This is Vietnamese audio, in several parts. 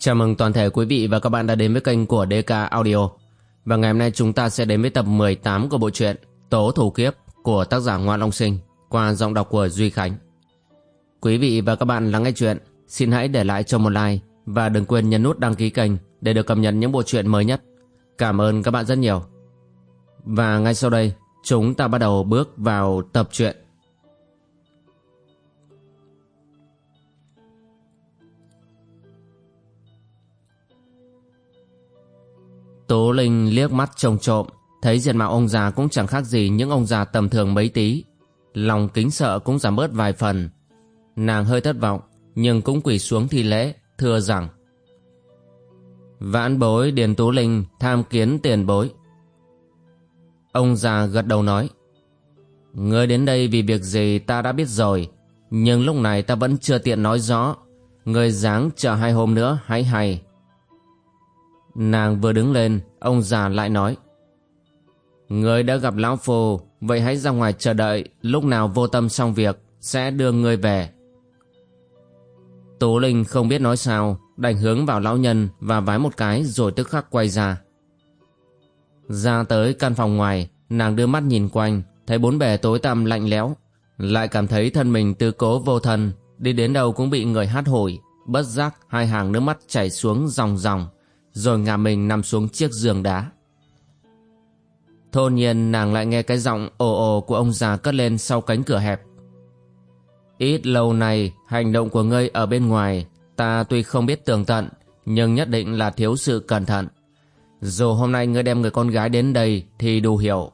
Chào mừng toàn thể quý vị và các bạn đã đến với kênh của DK Audio. Và ngày hôm nay chúng ta sẽ đến với tập 18 của bộ truyện Tố Thủ Kiếp của tác giả Ngoan Long Sinh qua giọng đọc của Duy Khánh. Quý vị và các bạn lắng nghe chuyện, xin hãy để lại cho một like và đừng quên nhấn nút đăng ký kênh để được cập nhật những bộ truyện mới nhất. Cảm ơn các bạn rất nhiều. Và ngay sau đây, chúng ta bắt đầu bước vào tập truyện. Tố Linh liếc mắt trông trộm, thấy diện mạo ông già cũng chẳng khác gì những ông già tầm thường mấy tí. Lòng kính sợ cũng giảm bớt vài phần. Nàng hơi thất vọng, nhưng cũng quỳ xuống thi lễ, thưa rằng Vãn bối Điền Tú Linh tham kiến tiền bối. Ông già gật đầu nói Ngươi đến đây vì việc gì ta đã biết rồi, nhưng lúc này ta vẫn chưa tiện nói rõ. Ngươi dáng chờ hai hôm nữa hãy hay. Nàng vừa đứng lên, ông già lại nói. người đã gặp lão phù, vậy hãy ra ngoài chờ đợi, lúc nào vô tâm xong việc, sẽ đưa người về. Tú Linh không biết nói sao, đành hướng vào lão nhân và vái một cái rồi tức khắc quay ra. Ra tới căn phòng ngoài, nàng đưa mắt nhìn quanh, thấy bốn bề tối tăm lạnh lẽo, lại cảm thấy thân mình tư cố vô thân, đi đến đâu cũng bị người hát hủi, bất giác hai hàng nước mắt chảy xuống dòng dòng rồi ngả mình nằm xuống chiếc giường đá. Thôn nhiên nàng lại nghe cái giọng ồ ồ của ông già cất lên sau cánh cửa hẹp. Ít lâu này, hành động của ngươi ở bên ngoài, ta tuy không biết tường tận, nhưng nhất định là thiếu sự cẩn thận. Dù hôm nay ngươi đem người con gái đến đây thì đủ hiểu.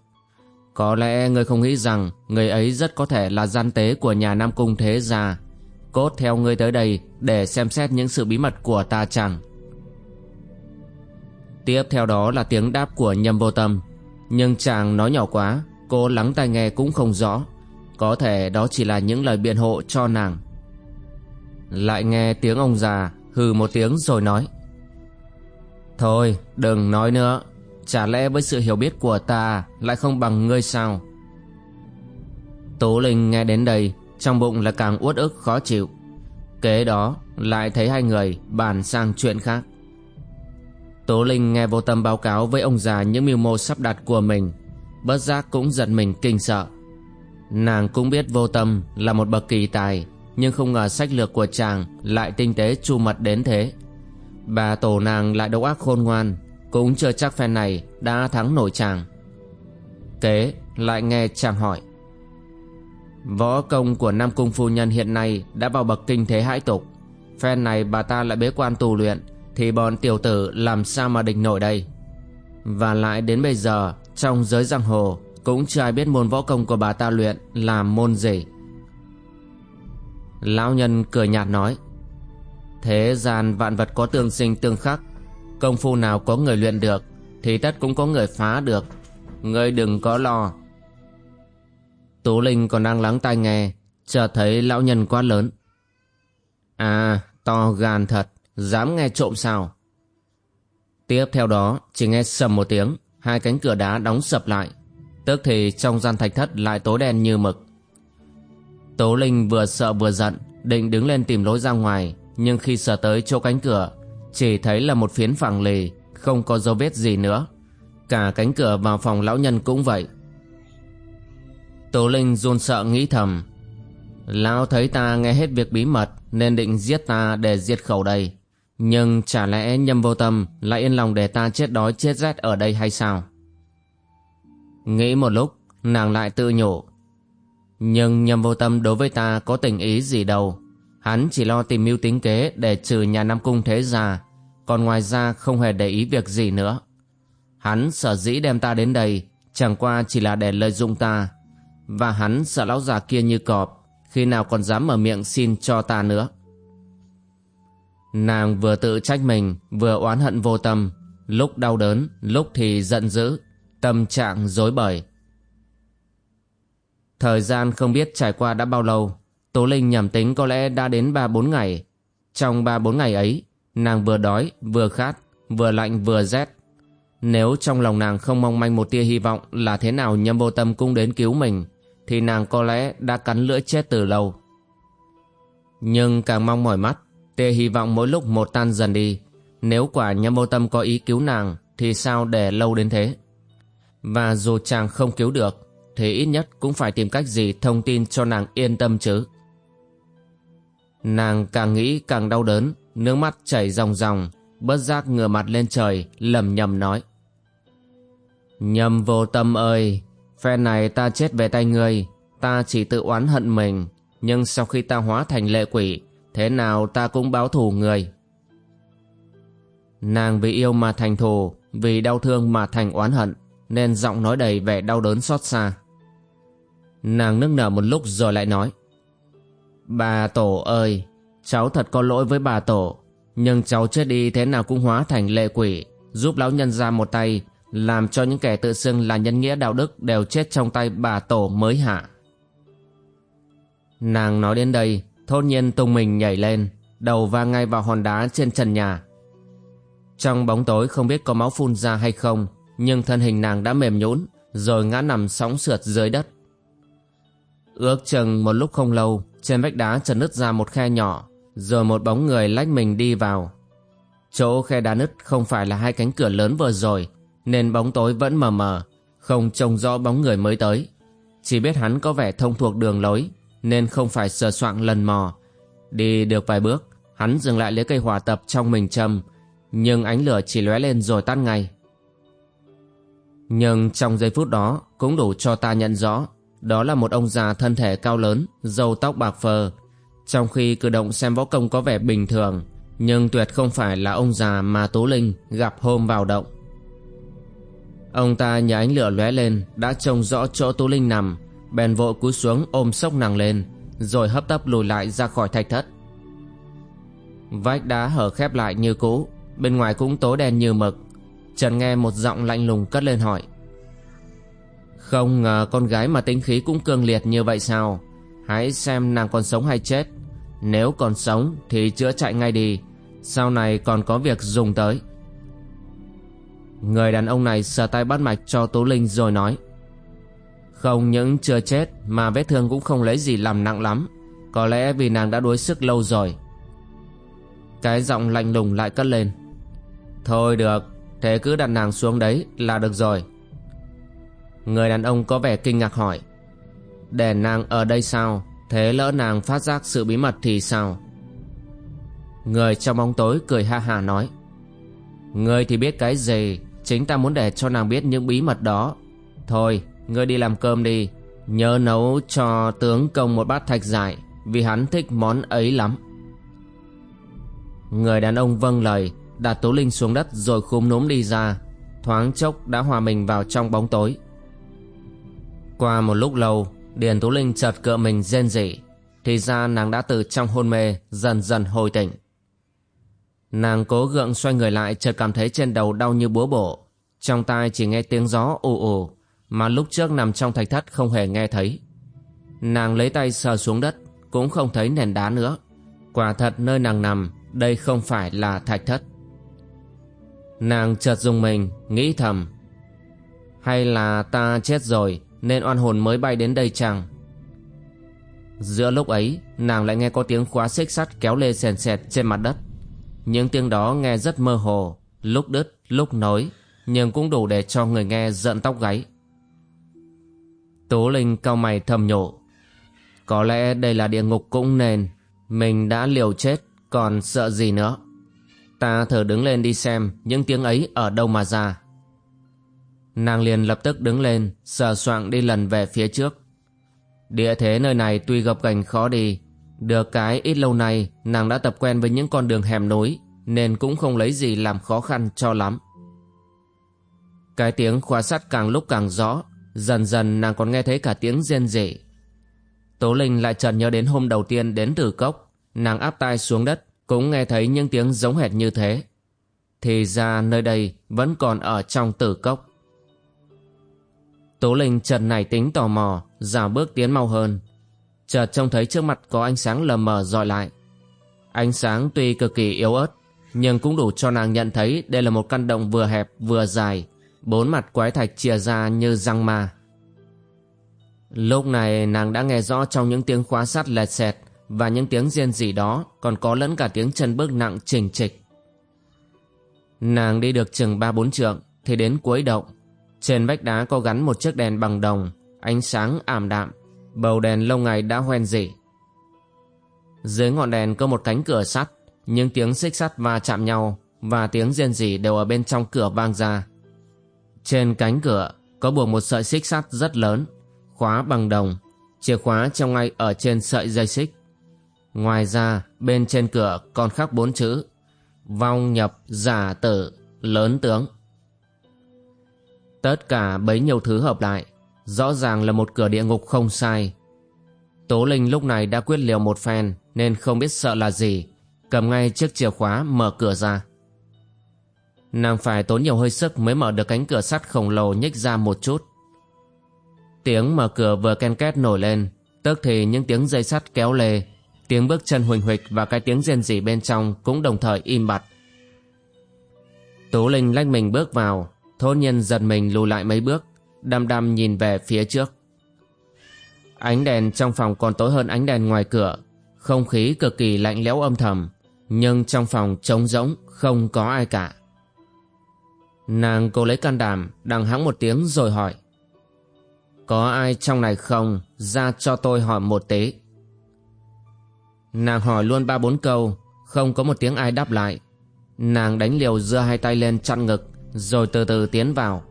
Có lẽ ngươi không nghĩ rằng người ấy rất có thể là gian tế của nhà Nam Cung Thế Gia. Cốt theo ngươi tới đây để xem xét những sự bí mật của ta chẳng. Tiếp theo đó là tiếng đáp của nhâm vô tâm. Nhưng chàng nói nhỏ quá, Cô lắng tai nghe cũng không rõ. Có thể đó chỉ là những lời biện hộ cho nàng. Lại nghe tiếng ông già Hừ một tiếng rồi nói. Thôi, đừng nói nữa. Chả lẽ với sự hiểu biết của ta Lại không bằng ngươi sao? Tố Linh nghe đến đây, Trong bụng là càng uất ức khó chịu. Kế đó, lại thấy hai người bàn sang chuyện khác. Tố Linh nghe vô tâm báo cáo với ông già những mưu mô sắp đặt của mình. Bất giác cũng giật mình kinh sợ. Nàng cũng biết vô tâm là một bậc kỳ tài, Nhưng không ngờ sách lược của chàng lại tinh tế chu mật đến thế. Bà tổ nàng lại độc ác khôn ngoan, Cũng chưa chắc phen này đã thắng nổi chàng. Kế lại nghe chàng hỏi, Võ công của Nam Cung Phu Nhân hiện nay đã vào bậc kinh thế hãi tục. Phen này bà ta lại bế quan tù luyện thì bọn tiểu tử làm sao mà địch nổi đây? Và lại đến bây giờ, Trong giới giang hồ, Cũng chưa ai biết môn võ công của bà ta luyện Là môn gì. Lão nhân cười nhạt nói, Thế gian vạn vật có tương sinh tương khắc, Công phu nào có người luyện được Thì tất cũng có người phá được. Ngươi đừng có lo. Tú Linh còn đang lắng tai nghe, Chợt thấy lão nhân quá lớn. À to gan thật. Dám nghe trộm sao? Tiếp theo đó, chỉ nghe sầm một tiếng, Hai cánh cửa đá đóng sập lại. Tức thì trong gian thạch thất lại tối đen như mực. Tố Linh vừa sợ vừa giận, Định đứng lên tìm lối ra ngoài, Nhưng khi sờ tới chỗ cánh cửa, Chỉ thấy là một phiến phẳng lì, Không có dấu vết gì nữa. Cả cánh cửa vào phòng lão nhân cũng vậy. Tố Linh run sợ nghĩ thầm, Lão thấy ta nghe hết việc bí mật, Nên định giết ta để diệt khẩu đây nhưng chả lẽ nhâm vô tâm lại yên lòng để ta chết đói chết rét ở đây hay sao? Nghĩ một lúc, nàng lại tự nhủ. Nhưng nhâm vô tâm đối với ta có tình ý gì đâu. Hắn chỉ lo tìm mưu tính kế để trừ nhà Nam Cung thế già, còn ngoài ra không hề để ý việc gì nữa. Hắn sở dĩ đem ta đến đây, chẳng qua chỉ là để lợi dụng ta. Và hắn sợ lão già kia như cọp, khi nào còn dám mở miệng xin cho ta nữa. Nàng vừa tự trách mình, Vừa oán hận vô tâm. Lúc đau đớn, Lúc thì giận dữ, Tâm trạng dối bời. Thời gian không biết trải qua đã bao lâu, Tố Linh nhầm tính có lẽ đã đến 3-4 ngày. Trong 3-4 ngày ấy, Nàng vừa đói, vừa khát, Vừa lạnh, vừa rét. Nếu trong lòng nàng không mong manh một tia hy vọng Là thế nào nhâm vô tâm cũng đến cứu mình, Thì nàng có lẽ đã cắn lưỡi chết từ lâu. Nhưng càng mong mỏi mắt Tia hy vọng mỗi lúc một tan dần đi. Nếu quả nhâm vô tâm có ý cứu nàng, Thì sao để lâu đến thế? Và dù chàng không cứu được, Thì ít nhất cũng phải tìm cách gì thông tin cho nàng yên tâm chứ. Nàng càng nghĩ càng đau đớn, Nước mắt chảy ròng ròng, Bất giác ngửa mặt lên trời lầm nhầm nói. Nhầm vô tâm ơi, Phe này ta chết về tay ngươi, Ta chỉ tự oán hận mình, Nhưng sau khi ta hóa thành lệ quỷ Thế nào ta cũng báo thù người. Nàng vì yêu mà thành thù, Vì đau thương mà thành oán hận, Nên giọng nói đầy vẻ đau đớn xót xa. Nàng nức nở một lúc rồi lại nói, Bà tổ ơi, Cháu thật có lỗi với bà tổ, Nhưng cháu chết đi thế nào cũng hóa thành lệ quỷ, Giúp lão nhân ra một tay, Làm cho những kẻ tự xưng là nhân nghĩa đạo đức Đều chết trong tay bà tổ mới hạ. Nàng nói đến đây Thốt nhiên tung mình nhảy lên, Đầu va ngay vào hòn đá trên trần nhà. Trong bóng tối không biết có máu phun ra hay không, Nhưng thân hình nàng đã mềm nhũn, Rồi ngã nằm sóng sượt dưới đất. Ước chừng một lúc không lâu, Trên vách đá trần nứt ra một khe nhỏ, Rồi một bóng người lách mình đi vào. Chỗ khe đá nứt không phải là hai cánh cửa lớn vừa rồi, Nên bóng tối vẫn mờ mờ, Không trông rõ bóng người mới tới. Chỉ biết hắn có vẻ thông thuộc đường lối nên không phải sờ soạng lần mò. Đi được vài bước, hắn dừng lại lấy cây hỏa tập trong mình châm, nhưng ánh lửa chỉ lóe lên rồi tắt ngay. Nhưng trong giây phút đó cũng đủ cho ta nhận rõ, đó là một ông già thân thể cao lớn, râu tóc bạc phơ. Trong khi cử động xem võ công có vẻ bình thường, nhưng tuyệt không phải là ông già mà Tú Linh gặp hôm vào động. Ông ta nhờ ánh lửa lóe lên đã trông rõ chỗ Tú Linh nằm bèn vội cúi xuống ôm sốc nàng lên, rồi hấp tấp lùi lại ra khỏi thạch thất. Vách đá hở khép lại như cũ, bên ngoài cũng tối đen như mực. Trần nghe một giọng lạnh lùng cất lên hỏi, không ngờ con gái mà tính khí cũng cương liệt như vậy sao? Hãy xem nàng còn sống hay chết. Nếu còn sống thì chữa chạy ngay đi, sau này còn có việc dùng tới. Người đàn ông này sờ tay bắt mạch cho tú linh rồi nói không những chưa chết, mà vết thương cũng không lấy gì làm nặng lắm. Có lẽ vì nàng đã đuối sức lâu rồi. Cái giọng lạnh lùng lại cất lên. Thôi được, Thế cứ đặt nàng xuống đấy là được rồi. Người đàn ông có vẻ kinh ngạc hỏi. Để nàng ở đây sao? Thế lỡ nàng phát giác sự bí mật thì sao? Người trong bóng tối cười ha hà nói. Người thì biết cái gì? Chính ta muốn để cho nàng biết những bí mật đó. Thôi Ngươi đi làm cơm đi. Nhớ nấu cho tướng công một bát thạch giải Vì hắn thích món ấy lắm. Người đàn ông vâng lời, Đặt Tú Linh xuống đất rồi khúm núm đi ra, Thoáng chốc đã hòa mình vào trong bóng tối. Qua một lúc lâu, Điền Tú Linh chợt cựa mình rên rỉ, Thì ra nàng đã từ trong hôn mê Dần dần hồi tỉnh. Nàng cố gượng xoay người lại, Chợt cảm thấy trên đầu đau như búa bổ, Trong tai chỉ nghe tiếng gió ù ù mà lúc trước nằm trong thạch thất không hề nghe thấy. Nàng lấy tay sờ xuống đất, cũng không thấy nền đá nữa. Quả thật nơi nàng nằm, đây không phải là thạch thất. Nàng chợt dùng mình, nghĩ thầm. Hay là ta chết rồi, nên oan hồn mới bay đến đây chăng? Giữa lúc ấy, nàng lại nghe có tiếng khóa xích sắt kéo lê sèn sẹt trên mặt đất. Những tiếng đó nghe rất mơ hồ, lúc đứt, lúc nối, nhưng cũng đủ để cho người nghe giận tóc gáy. Tố Linh cao mày thầm nhộ. Có lẽ đây là địa ngục cũng nên. Mình đã liều chết, còn sợ gì nữa. Ta thử đứng lên đi xem những tiếng ấy ở đâu mà ra. Nàng liền lập tức đứng lên, sờ soạng đi lần về phía trước. Địa thế nơi này tuy gập gành khó đi, được cái ít lâu nay nàng đã tập quen với những con đường hẻm núi, nên cũng không lấy gì làm khó khăn cho lắm. Cái tiếng khóa sắt càng lúc càng rõ, Dần dần nàng còn nghe thấy cả tiếng rên rỉ. Tố Linh lại chợt nhớ đến hôm đầu tiên đến từ cốc, nàng áp tai xuống đất, cũng nghe thấy những tiếng giống hệt như thế. Thì ra nơi đây vẫn còn ở trong tử cốc. Tố Linh chợt nảy tính tò mò, giả bước tiến mau hơn. Chợt trông thấy trước mặt có ánh sáng lờ mờ dọi lại. Ánh sáng tuy cực kỳ yếu ớt, nhưng cũng đủ cho nàng nhận thấy đây là một căn động vừa hẹp vừa dài, bốn mặt quái thạch chia ra như răng ma. Lúc này nàng đã nghe rõ trong những tiếng khóa sắt lẹt xẹt và những tiếng riêng gì đó còn có lẫn cả tiếng chân bước nặng trình trịch. Nàng đi được chừng ba bốn trượng thì đến cuối động. Trên vách đá có gắn một chiếc đèn bằng đồng, ánh sáng ảm đạm, bầu đèn lâu ngày đã hoen rỉ. Dưới ngọn đèn có một cánh cửa sắt, những tiếng xích sắt va chạm nhau và tiếng riêng gì đều ở bên trong cửa vang ra. Trên cánh cửa có buộc một sợi xích sắt rất lớn, khóa bằng đồng, chìa khóa trong ngay ở trên sợi dây xích. Ngoài ra, bên trên cửa còn khắc bốn chữ Vong nhập giả tử lớn tướng. Tất cả bấy nhiêu thứ hợp lại, rõ ràng là một cửa địa ngục không sai. Tố Linh lúc này đã quyết liều một phen nên không biết sợ là gì, cầm ngay chiếc chìa khóa mở cửa ra. Nàng phải tốn nhiều hơi sức mới mở được cánh cửa sắt khổng lồ nhích ra một chút. Tiếng mở cửa vừa ken két nổi lên, tức thì những tiếng dây sắt kéo lê, tiếng bước chân huỳnh huỵch và cái tiếng rên rỉ bên trong cũng đồng thời im bặt. Tú Linh lách mình bước vào, thôn nhân giật mình lùi lại mấy bước, đăm đăm nhìn về phía trước. Ánh đèn trong phòng còn tối hơn ánh đèn ngoài cửa, không khí cực kỳ lạnh lẽo âm thầm, nhưng trong phòng trống rỗng, không có ai cả. Nàng cố lấy can đảm, đằng hắng một tiếng rồi hỏi. Có ai trong này không, ra cho tôi hỏi một tế. Nàng hỏi luôn ba bốn câu, không có một tiếng ai đáp lại. Nàng đánh liều giơ hai tay lên chặn ngực, rồi từ từ tiến vào.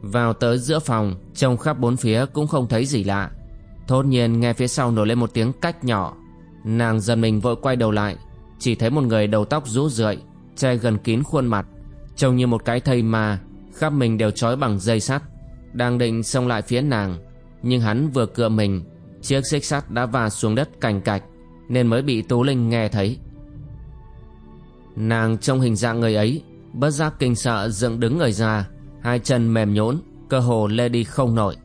Vào tới giữa phòng, trông khắp bốn phía cũng không thấy gì lạ. Thốt nhiên nghe phía sau nổi lên một tiếng cách nhỏ. Nàng dần mình vội quay đầu lại, chỉ thấy một người đầu tóc rũ rượi, che gần kín khuôn mặt, trông như một cái thây ma, khắp mình đều trói bằng dây sắt, đang định xông lại phía nàng, nhưng hắn vừa cựa mình, chiếc xích sắt đã va xuống đất cành cạch, nên mới bị Tú Linh nghe thấy. Nàng trong hình dạng người ấy, bất giác kinh sợ dựng đứng người ra, hai chân mềm nhũn, cơ hồ lê đi không nổi.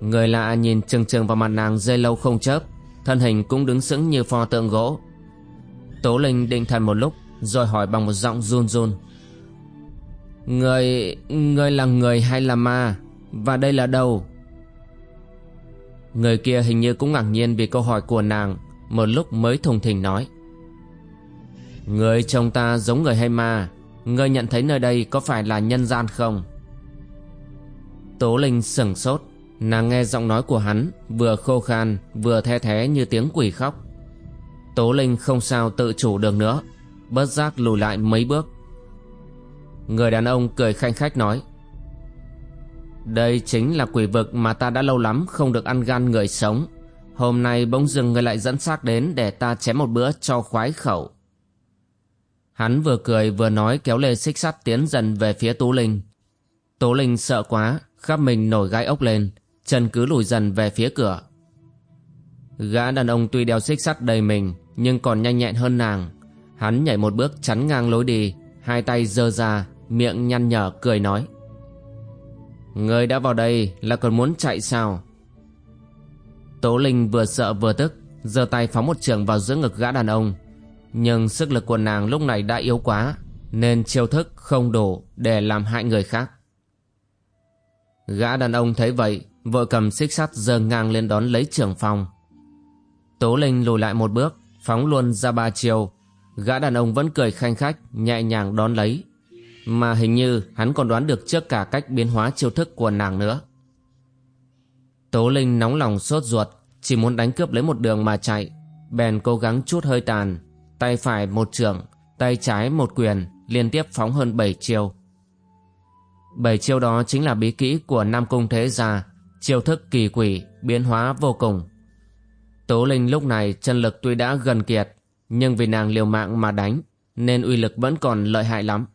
Người lạ nhìn chừng chừng vào mặt nàng dây lâu không chớp, thân hình cũng đứng sững như pho tượng gỗ. Tố Linh định thần một lúc, rồi hỏi bằng một giọng run run. Người... người là người hay là ma? Và đây là đâu? Người kia hình như cũng ngạc nhiên vì câu hỏi của nàng, một lúc mới thùng thình nói. Người chồng ta giống người hay ma? Người nhận thấy nơi đây có phải là nhân gian không? Tố Linh sửng sốt, nàng nghe giọng nói của hắn vừa khô khan vừa the thé như tiếng quỷ khóc. Tố Linh không sao tự chủ được nữa, bất giác lùi lại mấy bước. Người đàn ông cười khanh khách nói Đây chính là quỷ vực mà ta đã lâu lắm không được ăn gan người sống Hôm nay bỗng dưng người lại dẫn xác đến để ta chém một bữa cho khoái khẩu Hắn vừa cười vừa nói kéo lê xích sắt tiến dần về phía Tú Linh. Tú Linh sợ quá, khắp mình nổi gai ốc lên, chân cứ lùi dần về phía cửa. Gã đàn ông tuy đeo xích sắt đầy mình, nhưng còn nhanh nhẹn hơn nàng. Hắn nhảy một bước chắn ngang lối đi, hai tay giơ ra, miệng nhăn nhở cười nói. Người đã vào đây là còn muốn chạy sao? Tố Linh vừa sợ vừa tức, giơ tay phóng một trường vào giữa ngực gã đàn ông, nhưng sức lực của nàng lúc này đã yếu quá Nên chiêu thức không đủ để làm hại người khác Gã đàn ông thấy vậy Vội cầm xích sắt giơ ngang lên đón lấy trưởng phòng Tố Linh lùi lại một bước Phóng luôn ra ba chiều Gã đàn ông vẫn cười khanh khách Nhẹ nhàng đón lấy Mà hình như hắn còn đoán được trước cả cách biến hóa chiêu thức của nàng nữa Tố Linh nóng lòng sốt ruột Chỉ muốn đánh cướp lấy một đường mà chạy Bèn cố gắng chút hơi tàn tay phải một trường, tay trái một quyền, liên tiếp phóng hơn 7 chiêu. Bảy chiêu đó chính là bí kỹ của Nam Cung Thế Gia, chiêu thức kỳ quỷ, biến hóa vô cùng. Tố Linh lúc này chân lực tuy đã gần kiệt, nhưng vì nàng liều mạng mà đánh, nên uy lực vẫn còn lợi hại lắm.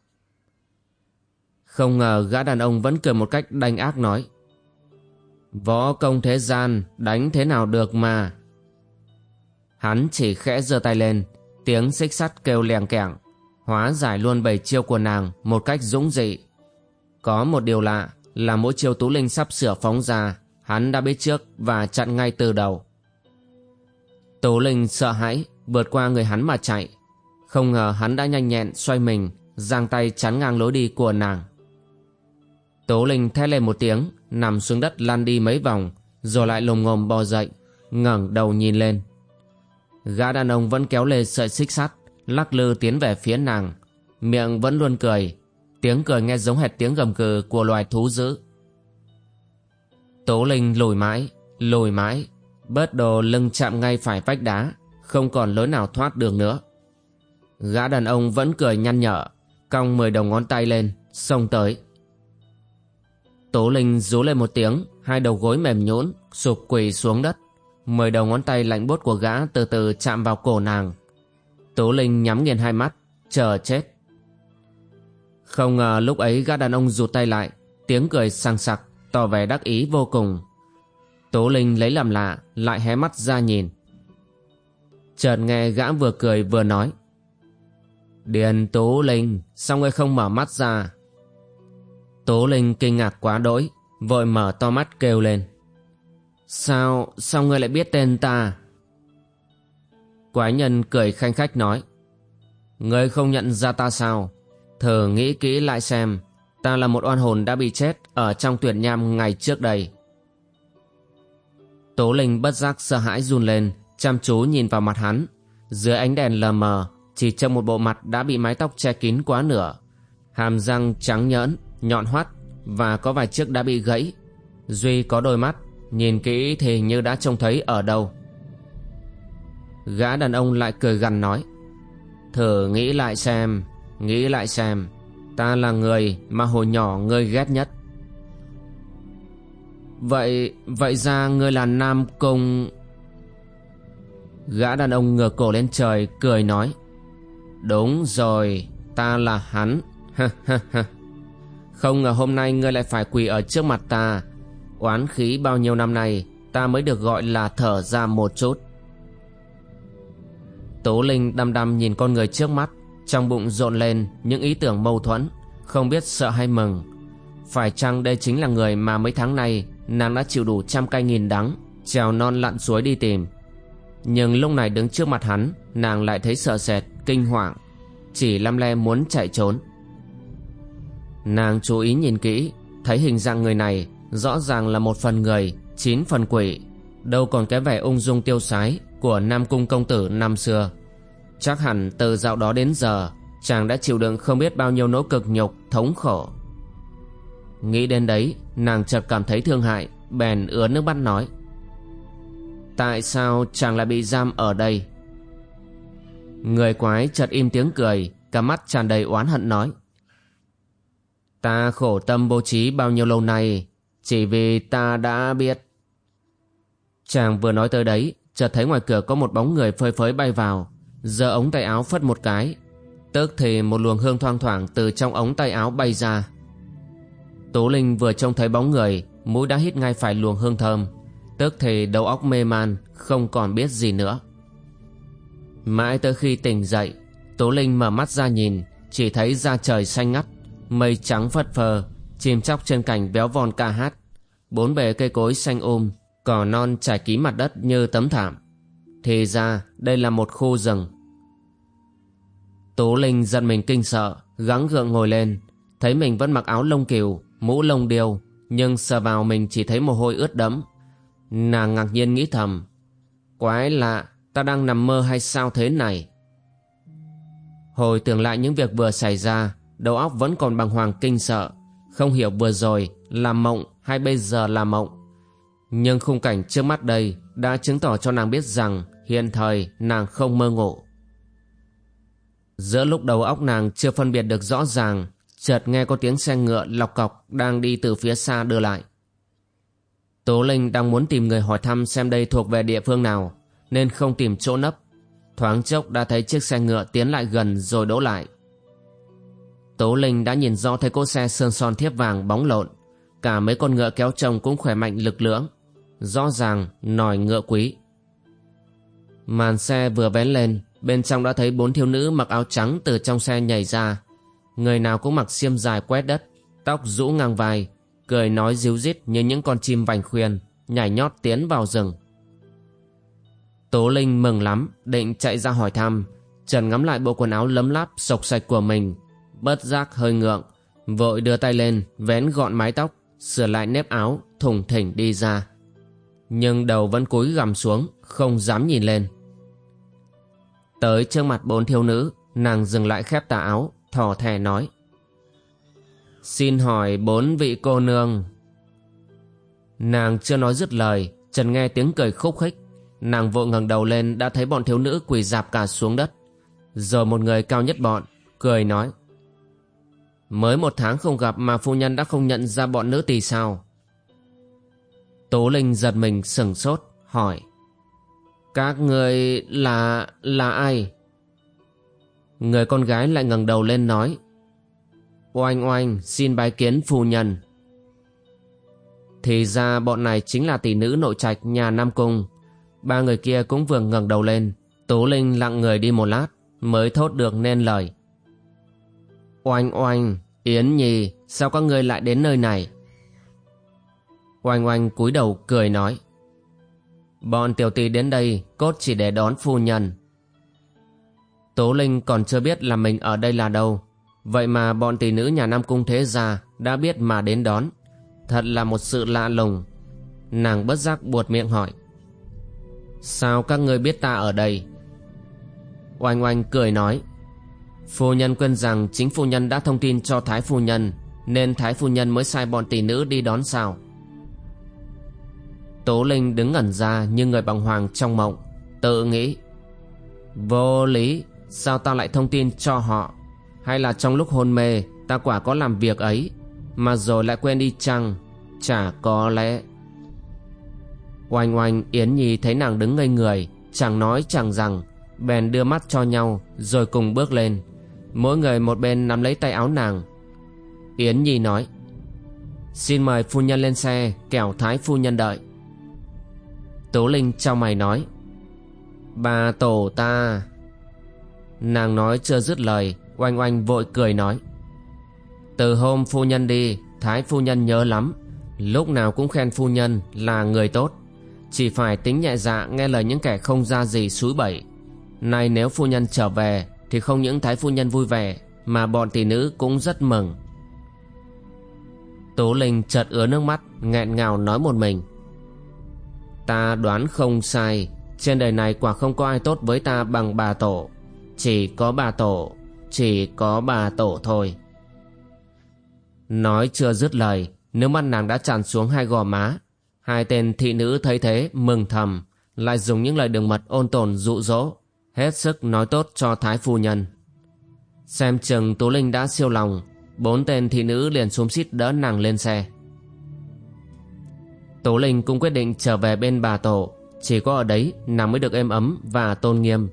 Không ngờ gã đàn ông vẫn cười một cách đanh ác nói. Võ công thế gian, đánh thế nào được mà. Hắn chỉ khẽ giơ tay lên, Tiếng xích sắt kêu lèng kẻng, hóa giải luôn bảy chiêu của nàng một cách dũng dị. Có một điều lạ là mỗi chiêu Tú Linh sắp sửa phóng ra, hắn đã biết trước và chặn ngay từ đầu. Tú Linh sợ hãi, vượt qua người hắn mà chạy. Không ngờ hắn đã nhanh nhẹn xoay mình, giang tay chắn ngang lối đi của nàng. Tố Linh thét lên một tiếng, nằm xuống đất lăn đi mấy vòng, rồi lại lồm ngồm bò dậy, ngẩng đầu nhìn lên. Gã đàn ông vẫn kéo lê sợi xích sắt, lắc lư tiến về phía nàng, miệng vẫn luôn cười, tiếng cười nghe giống hệt tiếng gầm cừ của loài thú dữ. Tố Linh lùi mãi, lùi mãi, bớt đồ lưng chạm ngay phải vách đá, không còn lối nào thoát được nữa. Gã đàn ông vẫn cười nhăn nhở, cong mười đầu ngón tay lên, xông tới. Tố Linh rú lên một tiếng, hai đầu gối mềm nhũn, sụp quỳ xuống đất. Mười đầu ngón tay lạnh bốt của gã từ từ chạm vào cổ nàng. Tố Linh nhắm nghiền hai mắt, chờ chết. Không ngờ lúc ấy gã đàn ông rụt tay lại, tiếng cười sang sặc, tỏ vẻ đắc ý vô cùng. Tố Linh lấy làm lạ, lại hé mắt ra nhìn. Chợt nghe gã vừa cười vừa nói. Điền Tố Linh, sao ngươi không mở mắt ra? Tố Linh kinh ngạc quá đỗi, vội mở to mắt kêu lên. Sao, sao ngươi lại biết tên ta? Quái nhân cười khanh khách nói. Ngươi không nhận ra ta sao? Thử nghĩ kỹ lại xem, ta là một oan hồn đã bị chết ở trong tuyển nham ngày trước đây. Tố Linh bất giác sợ hãi run lên, chăm chú nhìn vào mặt hắn. Dưới ánh đèn lờ mờ, chỉ trong một bộ mặt đã bị mái tóc che kín quá nửa. Hàm răng trắng nhỡn, nhọn hoắt và có vài chiếc đã bị gãy. Duy có đôi mắt, nhìn kỹ thì như đã trông thấy ở đâu. Gã đàn ông lại cười gằn nói Thử nghĩ lại xem Nghĩ lại xem Ta là người mà hồi nhỏ ngươi ghét nhất Vậy Vậy ra ngươi là Nam Cung Gã đàn ông ngửa cổ lên trời, Cười nói, Đúng rồi, Ta là hắn. Không ngờ hôm nay ngươi lại phải quỳ ở trước mặt ta. Oán khí bao nhiêu năm nay, Ta mới được gọi là thở ra một chút. Tố Linh đăm đăm nhìn con người trước mắt, Trong bụng rộn lên những ý tưởng mâu thuẫn, Không biết sợ hay mừng. Phải chăng đây chính là người mà mấy tháng nay Nàng đã chịu đủ trăm cay nghìn đắng, Trèo non lặn suối đi tìm? Nhưng lúc này đứng trước mặt hắn Nàng lại thấy sợ sệt, kinh hoàng Chỉ lăm le muốn chạy trốn Nàng chú ý nhìn kỹ Thấy hình dạng người này Rõ ràng là một phần người Chín phần quỷ Đâu còn cái vẻ ung dung tiêu sái của Nam Cung công tử năm xưa. Chắc hẳn từ dạo đó đến giờ, chàng đã chịu đựng không biết bao nhiêu nỗi cực nhục, thống khổ. Nghĩ đến đấy, nàng chợt cảm thấy thương hại, bèn ứa nước mắt nói. Tại sao chàng lại bị giam ở đây? Người quái chợt im tiếng cười, cả mắt tràn đầy oán hận nói. Ta khổ tâm bố trí bao nhiêu lâu nay, chỉ vì ta đã biết. Chàng vừa nói tới đấy, chợt thấy ngoài cửa có một bóng người phơi phới bay vào Giờ ống tay áo phất một cái tức thì một luồng hương thoang thoảng từ trong ống tay áo bay ra Tố linh vừa trông thấy bóng người mũi đã hít ngay phải luồng hương thơm tức thì đầu óc mê man, không còn biết gì nữa. Mãi tới khi tỉnh dậy, tố linh mở mắt ra nhìn, chỉ thấy da trời xanh ngắt, mây trắng phất phơ, chim chóc trên cành béo von ca hát. Bốn bề cây cối xanh ôm cỏ non trải kín mặt đất như tấm thảm. Thì ra, đây là một khu rừng. Tố linh giật mình kinh sợ, gắng gượng ngồi lên. Thấy mình vẫn mặc áo lông cừu, mũ lông điêu, nhưng sờ vào mình chỉ thấy mồ hôi ướt đẫm nàng ngạc nhiên nghĩ thầm quái lạ ta đang nằm mơ hay sao thế này hồi tưởng lại những việc vừa xảy ra đầu óc vẫn còn bàng hoàng kinh sợ không hiểu vừa rồi là mộng hay bây giờ là mộng nhưng khung cảnh trước mắt đây đã chứng tỏ cho nàng biết rằng hiện thời nàng không mơ ngộ. Giữa lúc đầu óc nàng chưa phân biệt được rõ ràng, chợt nghe có tiếng xe ngựa lọc cọc đang đi từ phía xa đưa lại. Tố Linh đang muốn tìm người hỏi thăm xem đây thuộc về địa phương nào, nên không tìm chỗ nấp. Thoáng chốc đã thấy chiếc xe ngựa tiến lại gần rồi đỗ lại. Tố Linh đã nhìn rõ thấy cỗ xe sơn son thiếp vàng bóng lộn, cả mấy con ngựa kéo chồng cũng khỏe mạnh lực lưỡng rõ ràng nòi ngựa quý màn xe vừa vén lên bên trong đã thấy bốn thiếu nữ mặc áo trắng từ trong xe nhảy ra người nào cũng mặc xiêm dài quét đất tóc rũ ngang vai cười nói díu dít như những con chim vành khuyên nhảy nhót tiến vào rừng. Tố linh mừng lắm định chạy ra hỏi thăm. Trần ngắm lại bộ quần áo lấm láp sộc sạch của mình. Bất giác hơi ngượng vội đưa tay lên vén gọn mái tóc sửa lại nếp áo thùng thỉnh đi ra. Nhưng đầu vẫn cúi gằm xuống không dám nhìn lên. Tới trước mặt bốn thiếu nữ, nàng dừng lại khép tà áo, thỏ thẻ nói. Xin hỏi bốn vị cô nương. Nàng chưa nói dứt lời, Trần nghe tiếng cười khúc khích. Nàng vội ngẩng đầu lên đã thấy bọn thiếu nữ quỳ dạp cả xuống đất. Rồi một người cao nhất bọn, cười nói. Mới một tháng không gặp mà phu nhân đã không nhận ra bọn nữ tỳ sao? Tố Linh giật mình sừng sốt, hỏi. Các người là... là ai? Người con gái lại ngẩng đầu lên nói. Oanh oanh xin bái kiến phu nhân. Thì ra bọn này chính là tỷ nữ nội trạch nhà Nam Cung. Ba người kia cũng vừa ngẩng đầu lên. Tố Linh lặng người đi một lát mới thốt được nên lời. Oanh oanh, Yến Nhi, sao các ngươi lại đến nơi này? Oanh oanh cúi đầu cười nói. Bọn tiểu tỷ đến đây cốt chỉ để đón phu nhân. Tố Linh còn chưa biết là mình ở đây là đâu. Vậy mà bọn tỷ nữ nhà Nam Cung Thế Gia đã biết mà đến đón. Thật là một sự lạ lùng. Nàng bất giác buột miệng hỏi. Sao các ngươi biết ta ở đây? Oanh oanh cười nói. Phu nhân quên rằng chính phu nhân đã thông tin cho Thái phu nhân nên Thái phu nhân mới sai bọn tỷ nữ đi đón sao. Tố Linh đứng ngẩn ra như người bằng hoàng trong mộng, tự nghĩ. Vô lý, sao ta lại thông tin cho họ? Hay là trong lúc hôn mê ta quả có làm việc ấy, mà rồi lại quên đi chăng? Chả có lẽ. Oanh oanh Yến Nhi thấy nàng đứng ngây người, chẳng nói chẳng rằng, bèn đưa mắt cho nhau rồi cùng bước lên. Mỗi người một bên nắm lấy tay áo nàng. Yến Nhi nói, Xin mời phu nhân lên xe, kẻo thái phu nhân đợi. Tố Linh trao mày nói Bà tổ ta Nàng nói chưa dứt lời Oanh oanh vội cười nói. Từ hôm phu nhân đi, Thái phu nhân nhớ lắm. Lúc nào cũng khen phu nhân là người tốt. Chỉ phải tính nhẹ dạ nghe lời những kẻ không ra gì suối bẩy Nay nếu phu nhân trở về, Thì không những thái phu nhân vui vẻ, Mà bọn tỷ nữ cũng rất mừng. Tố Linh chợt ứa nước mắt, nghẹn ngào nói một mình. Ta đoán không sai, Trên đời này quả không có ai tốt với ta bằng bà tổ. Chỉ có bà tổ chỉ có bà tổ thôi. Nói chưa dứt lời, Nước mắt nàng đã tràn xuống hai gò má. Hai tên thị nữ thấy thế, mừng thầm, Lại dùng những lời đường mật ôn tồn, dụ dỗ, Hết sức nói tốt cho thái phu nhân. Xem chừng Tú Linh đã siêu lòng, Bốn tên thị nữ liền xuống xít đỡ nàng lên xe. Tố Linh cũng quyết định trở về bên bà Tổ, Chỉ có ở đấy nàng mới được êm ấm và tôn nghiêm.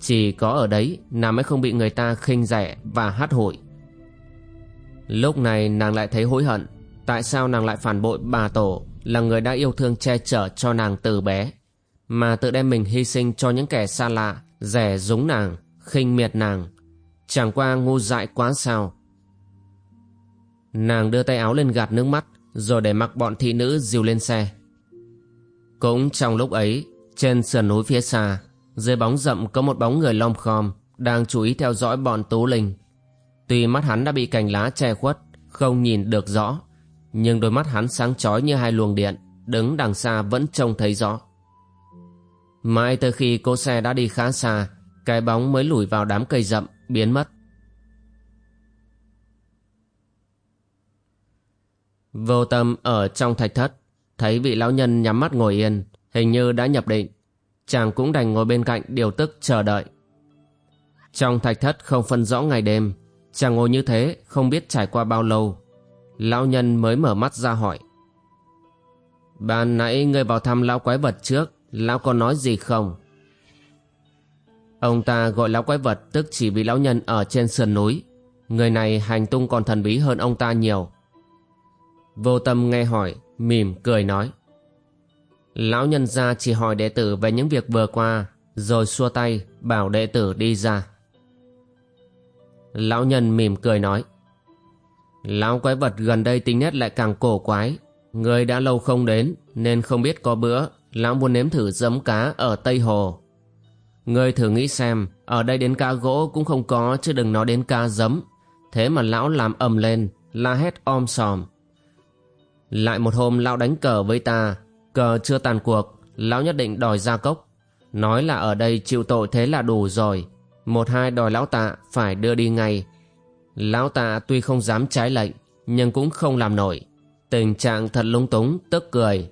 Chỉ có ở đấy nàng mới không bị người ta khinh rẻ và hát hủi. Lúc này nàng lại thấy hối hận Tại sao nàng lại phản bội bà Tổ Là người đã yêu thương che chở cho nàng từ bé Mà tự đem mình hy sinh cho những kẻ xa lạ Rẻ rúng nàng khinh miệt nàng. Chẳng qua ngu dại quá sao. Nàng đưa tay áo lên gạt nước mắt rồi để mặc bọn thị nữ dìu lên xe. Cũng trong lúc ấy, trên sườn núi phía xa, dưới bóng rậm có một bóng người lom khom đang chú ý theo dõi bọn Tú Linh. Tuy mắt hắn đã bị cành lá che khuất, không nhìn được rõ, nhưng đôi mắt hắn sáng chói như hai luồng điện, đứng đằng xa vẫn trông thấy rõ. Mãi tới khi cô xe đã đi khá xa, cái bóng mới lủi vào đám cây rậm, biến mất. Vô tâm ở trong thạch thất, thấy vị lão nhân nhắm mắt ngồi yên, hình như đã nhập định. Chàng cũng đành ngồi bên cạnh điều tức chờ đợi. Trong thạch thất không phân rõ ngày đêm, chàng ngồi như thế không biết trải qua bao lâu. Lão nhân mới mở mắt ra hỏi. Ban nãy ngươi vào thăm lão quái vật trước, lão có nói gì không? Ông ta gọi lão quái vật tức chỉ vì lão nhân ở trên sườn núi. Người này hành tung còn thần bí hơn ông ta nhiều. Vô tâm nghe hỏi, mỉm cười nói. Lão nhân gia chỉ hỏi đệ tử về những việc vừa qua, rồi xua tay, bảo đệ tử đi ra. Lão nhân mỉm cười nói. Lão quái vật gần đây tính nét lại càng cổ quái. Người đã lâu không đến, nên không biết có bữa, lão muốn nếm thử giấm cá ở Tây Hồ. Ngươi thử nghĩ xem, ở đây đến cá gỗ cũng không có chứ đừng nói đến cá giấm. Thế mà lão làm ầm lên, la hét om sòm, lại một hôm lão đánh cờ với ta Cờ chưa tàn cuộc, Lão nhất định đòi ra cốc. Nói là ở đây chịu tội thế là đủ rồi. Một hai đòi lão tạ phải đưa đi ngay. Lão tạ tuy không dám trái lệnh, Nhưng cũng không làm nổi. Tình trạng thật lung túng, tức cười.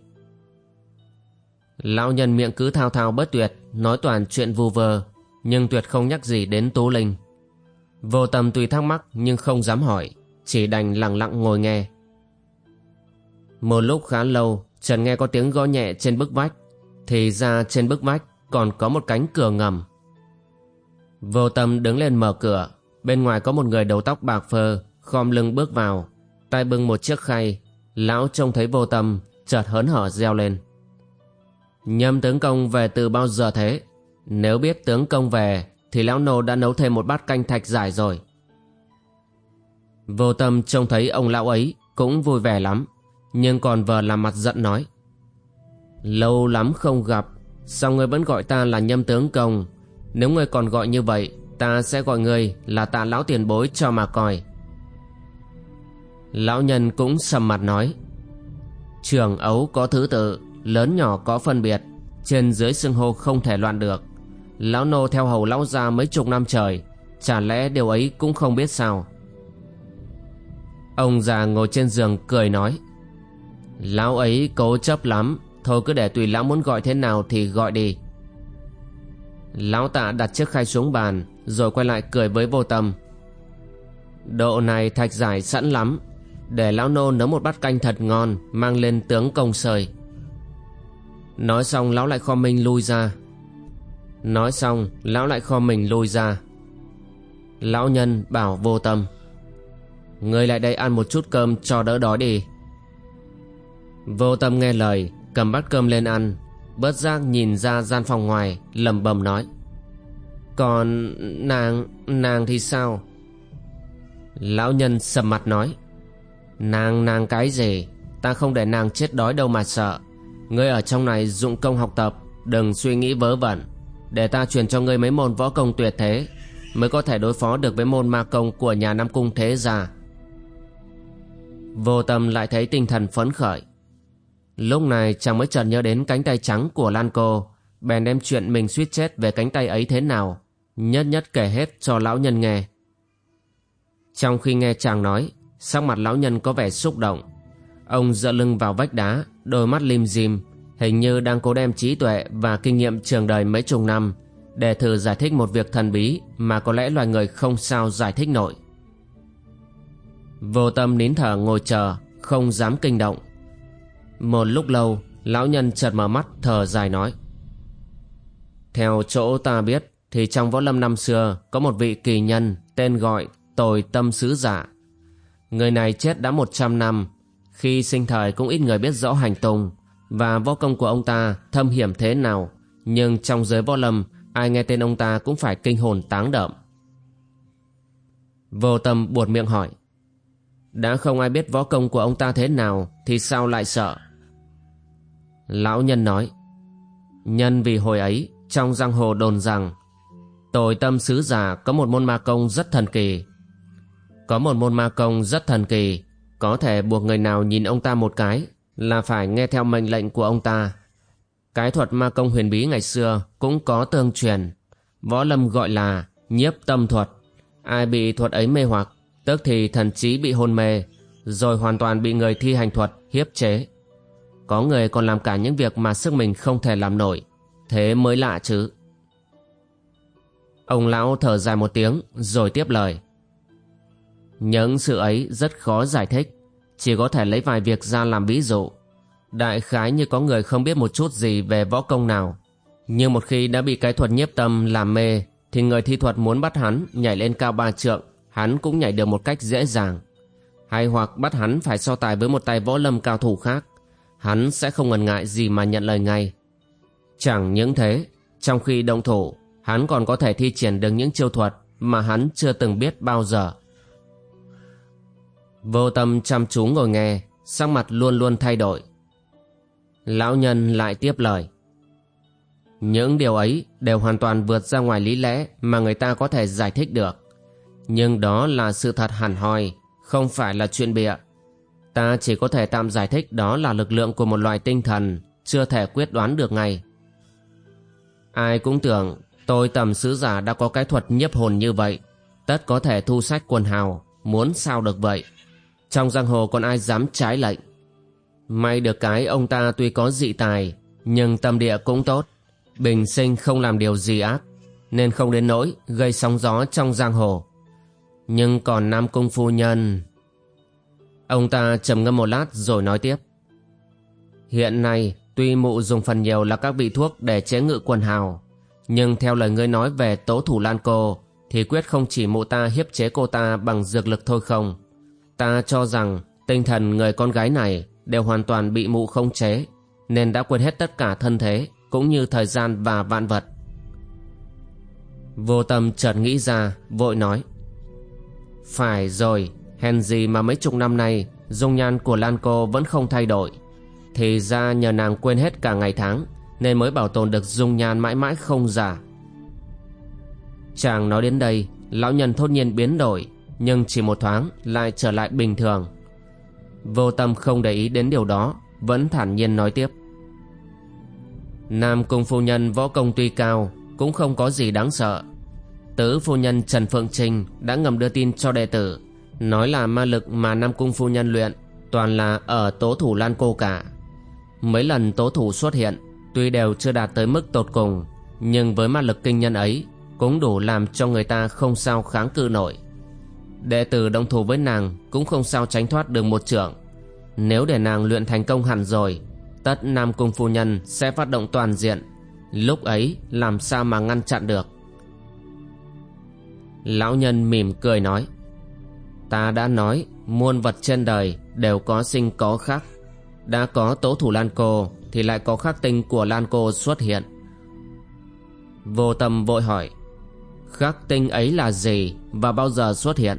Lão nhân miệng cứ thao thao bất tuyệt, Nói toàn chuyện vu vơ, Nhưng tuyệt không nhắc gì đến Tú Linh. Vô tâm tuy thắc mắc, Nhưng không dám hỏi, Chỉ đành lặng lặng ngồi nghe. Một lúc khá lâu Trần nghe có tiếng gõ nhẹ trên bức vách, Thì ra trên bức vách Còn có một cánh cửa ngầm. Vô tâm đứng lên mở cửa, Bên ngoài có một người đầu tóc bạc phơ, Khom lưng bước vào, tay bưng một chiếc khay. Lão trông thấy vô tâm, Chợt hớn hở reo lên. Nhâm tướng công về từ bao giờ thế? Nếu biết tướng công về, Thì lão nô đã nấu thêm một bát canh thạch giải rồi. Vô tâm trông thấy ông lão ấy Cũng vui vẻ lắm. Nhưng còn vờ làm mặt giận nói, Lâu lắm không gặp, Sao ngươi vẫn gọi ta là nhâm tướng công? Nếu ngươi còn gọi như vậy, Ta sẽ gọi ngươi là tạ lão tiền bối cho mà coi. Lão nhân cũng sầm mặt nói, Trường ấu có thứ tự, Lớn nhỏ có phân biệt, Trên dưới xưng hô không thể loạn được. Lão nô theo hầu lão gia mấy chục năm trời, Chả lẽ điều ấy cũng không biết sao? Ông già ngồi trên giường cười nói Lão ấy cố chấp lắm. Thôi cứ để tùy lão muốn gọi thế nào thì gọi đi. Lão tạ đặt chiếc khay xuống bàn, Rồi quay lại cười với vô tâm. Độ này thạch giải sẵn lắm. Để lão nô nấu một bát canh thật ngon, Mang lên tướng công sời. Nói xong lão lại kho mình lui ra. Nói xong, lão lại kho mình lui ra. Lão nhân bảo vô tâm Người lại đây ăn một chút cơm cho đỡ đói đi. Vô tâm nghe lời, Cầm bát cơm lên ăn. Bớt giác nhìn ra gian phòng ngoài, lẩm bẩm nói. Còn nàng Nàng thì sao? Lão nhân sầm mặt nói. Nàng nàng cái gì? Ta không để nàng chết đói đâu mà sợ. Ngươi ở trong này dụng công học tập, Đừng suy nghĩ vớ vẩn. Để ta truyền cho ngươi mấy môn võ công tuyệt thế, Mới có thể đối phó được với môn ma công Của nhà Nam Cung Thế Gia. Vô tâm lại thấy tinh thần phấn khởi. Lúc này chàng mới chợt nhớ đến cánh tay trắng của Lan Cô Bèn đem chuyện mình suýt chết về cánh tay ấy thế nào, Nhất nhất kể hết cho lão nhân nghe. Trong khi nghe chàng nói, Sắc mặt lão nhân có vẻ xúc động. Ông dựa lưng vào vách đá, Đôi mắt lim dim, Hình như đang cố đem trí tuệ và kinh nghiệm trường đời mấy chục năm Để thử giải thích một việc thần bí Mà có lẽ loài người không sao giải thích nổi. Vô tâm nín thở ngồi chờ, Không dám kinh động. Một lúc lâu, Lão nhân chợt mở mắt, thở dài nói. Theo chỗ ta biết, Thì trong võ lâm năm xưa, Có một vị kỳ nhân Tên gọi Tồi Tâm Sứ Giả. Người này chết đã 100 năm, Khi sinh thời cũng ít người biết rõ hành tung Và võ công của ông ta thâm hiểm thế nào, Nhưng trong giới võ lâm, Ai nghe tên ông ta cũng phải kinh hồn táng đậm. Vô tâm buột miệng hỏi, Đã không ai biết võ công của ông ta thế nào Thì sao lại sợ? Lão nhân nói Nhân vì hồi ấy Trong giang hồ đồn rằng Tội tâm sứ giả có một môn ma công rất thần kỳ có một môn ma công rất thần kỳ, có thể buộc người nào nhìn ông ta một cái là phải nghe theo mệnh lệnh của ông ta. Cái thuật ma công huyền bí ngày xưa cũng có tương truyền. Võ lâm gọi là nhiếp tâm thuật. Ai bị thuật ấy mê hoặc, tức thì thần trí bị hôn mê, rồi hoàn toàn bị người thi hành thuật hiếp chế. Có người còn làm cả những việc mà sức mình không thể làm nổi. Thế mới lạ chứ. Ông lão thở dài một tiếng rồi tiếp lời. Những sự ấy rất khó giải thích, chỉ có thể lấy vài việc ra làm ví dụ. Đại khái như có người không biết một chút gì về võ công nào, nhưng một khi đã bị cái thuật nhiếp tâm làm mê, thì người thi thuật muốn bắt hắn nhảy lên cao ba trượng, hắn cũng nhảy được một cách dễ dàng. Hay hoặc bắt hắn phải so tài với một tay võ lâm cao thủ khác, hắn sẽ không ngần ngại gì mà nhận lời ngay. Chẳng những thế, trong khi động thủ, hắn còn có thể thi triển được những chiêu thuật mà hắn chưa từng biết bao giờ. Vô tâm chăm chú ngồi nghe, sắc mặt luôn luôn thay đổi. Lão nhân lại tiếp lời. Những điều ấy đều hoàn toàn vượt ra ngoài lý lẽ mà người ta có thể giải thích được. Nhưng đó là sự thật hẳn hoi, không phải là chuyện bịa. Ta chỉ có thể tạm giải thích đó là lực lượng của một loại tinh thần, chưa thể quyết đoán được ngay. Ai cũng tưởng tôi tầm sứ giả đã có cái thuật nhiếp hồn như vậy. Tất có thể thu sách quần hào, muốn sao được vậy. Trong giang hồ còn ai dám trái lệnh. May được cái ông ta tuy có dị tài, nhưng tâm địa cũng tốt. Bình sinh không làm điều gì ác, nên không đến nỗi gây sóng gió trong giang hồ. Nhưng còn Nam Cung Phu Nhân... Ông ta trầm ngâm một lát rồi nói tiếp. Hiện nay, tuy mụ dùng phần nhiều là các vị thuốc để chế ngự quần hào, nhưng theo lời ngươi nói về tố thủ Lan Cô, thì quyết không chỉ mụ ta hiếp chế cô ta bằng dược lực thôi không. Ta cho rằng tinh thần người con gái này đều hoàn toàn bị mụ không chế, nên đã quên hết tất cả thân thế, cũng như thời gian và vạn vật. Vô tâm chợt nghĩ ra, vội nói. Phải rồi, hèn gì mà mấy chục năm nay dung nhan của Lan Cô vẫn không thay đổi. Thì ra nhờ nàng quên hết cả ngày tháng nên mới bảo tồn được dung nhan mãi mãi không già. Chàng nói đến đây, lão nhân thốt nhiên biến đổi, nhưng chỉ một thoáng lại trở lại bình thường. Vô tâm không để ý đến điều đó, vẫn thản nhiên nói tiếp. Nam cung phu nhân võ công tuy cao, cũng không có gì đáng sợ. Tứ phu nhân Trần Phượng Trinh đã ngầm đưa tin cho đệ tử, nói là ma lực mà Nam cung phu nhân luyện toàn là ở tố thủ Lan Cô cả. Mấy lần tố thủ xuất hiện, tuy đều chưa đạt tới mức tột cùng, nhưng với ma lực kinh nhân ấy cũng đủ làm cho người ta không sao kháng cự nổi. Đệ tử đồng thủ với nàng cũng không sao tránh thoát được một trưởng. Nếu để nàng luyện thành công hẳn rồi, tất Nam Cung Phu Nhân sẽ phát động toàn diện. Lúc ấy làm sao mà ngăn chặn được. Lão nhân mỉm cười nói Ta đã nói, muôn vật trên đời đều có sinh có khắc. Đã có tố thủ Lan Cô thì lại có khắc tinh của Lan Cô xuất hiện. Vô tâm vội hỏi, Khắc tinh ấy là gì và bao giờ xuất hiện?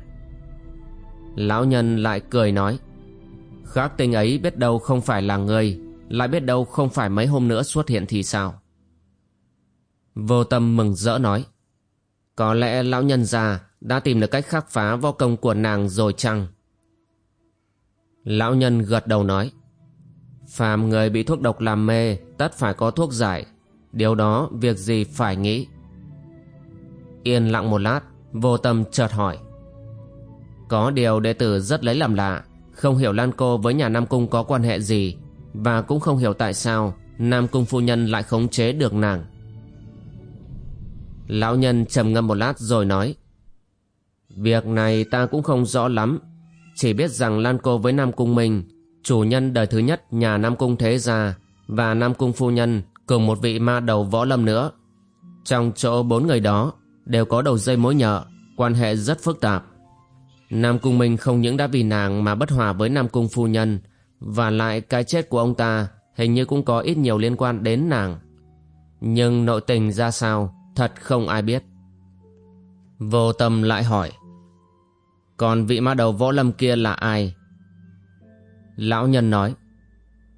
Lão nhân lại cười nói, Khắc tinh ấy biết đâu không phải là người Lại biết đâu không phải mấy hôm nữa xuất hiện thì sao Vô tâm mừng rỡ nói, Có lẽ lão nhân già đã tìm được cách khắc phá võ công của nàng rồi chăng? Lão nhân gật đầu nói, Phàm người bị thuốc độc làm mê, Tất phải có thuốc giải. Điều đó việc gì phải nghĩ? Yên lặng một lát, Vô tâm chợt hỏi, Có điều đệ tử rất lấy làm lạ, Không hiểu Lan Cô với nhà Nam Cung có quan hệ gì, Và cũng không hiểu tại sao Nam Cung phu nhân lại khống chế được nàng. Lão nhân trầm ngâm một lát rồi nói Việc này ta cũng không rõ lắm Chỉ biết rằng Lan Cô với Nam Cung mình Chủ nhân đời thứ nhất nhà Nam Cung Thế Gia Và Nam Cung Phu Nhân Cùng một vị ma đầu võ lâm nữa Trong chỗ bốn người đó đều có đầu dây mối nhợ, quan hệ rất phức tạp. Nam Cung Minh không những đã vì nàng mà bất hòa với Nam Cung Phu Nhân, và lại cái chết của ông ta hình như cũng có ít nhiều liên quan đến nàng. Nhưng nội tình ra sao, thật không ai biết. Vô tâm lại hỏi, còn vị ma đầu võ lâm kia là ai? Lão nhân nói,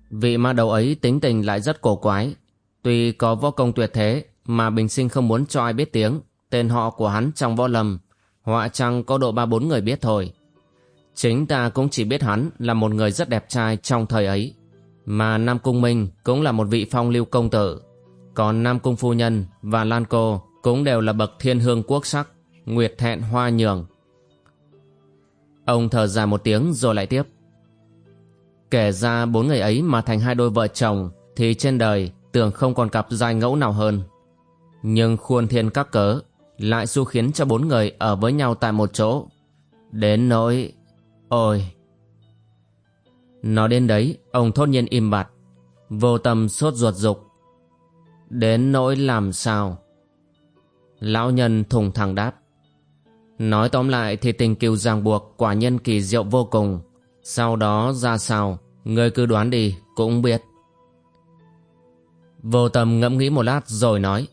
vị ma đầu ấy tính tình lại rất cổ quái, tuy có võ công tuyệt thế mà bình sinh không muốn cho ai biết tiếng. Tên họ của hắn trong võ lâm Họa chăng có độ ba bốn người biết thôi. Chính ta cũng chỉ biết hắn Là một người rất đẹp trai trong thời ấy. Mà Nam Cung Minh Cũng là một vị phong lưu công tử. Còn Nam Cung Phu Nhân và Lan Cô Cũng đều là bậc thiên hương quốc sắc Nguyệt thẹn hoa nhường. Ông thở dài một tiếng rồi lại tiếp Kể ra bốn người ấy mà thành hai đôi vợ chồng Thì trên đời tưởng không còn cặp giai ngẫu nào hơn Nhưng khuôn thiên các cớ lại xu khiến cho bốn người ở với nhau tại một chỗ. Đến nỗi... Ôi! Nói đến đấy, ông thốt nhiên im bặt. Vô tâm sốt ruột dục. Đến nỗi làm sao? Lão nhân thùng thẳng đáp. Nói tóm lại thì tình kiều ràng buộc quả nhân kỳ diệu vô cùng. Sau đó ra sao, người cứ đoán đi, cũng biết. Vô tâm ngẫm nghĩ một lát rồi nói.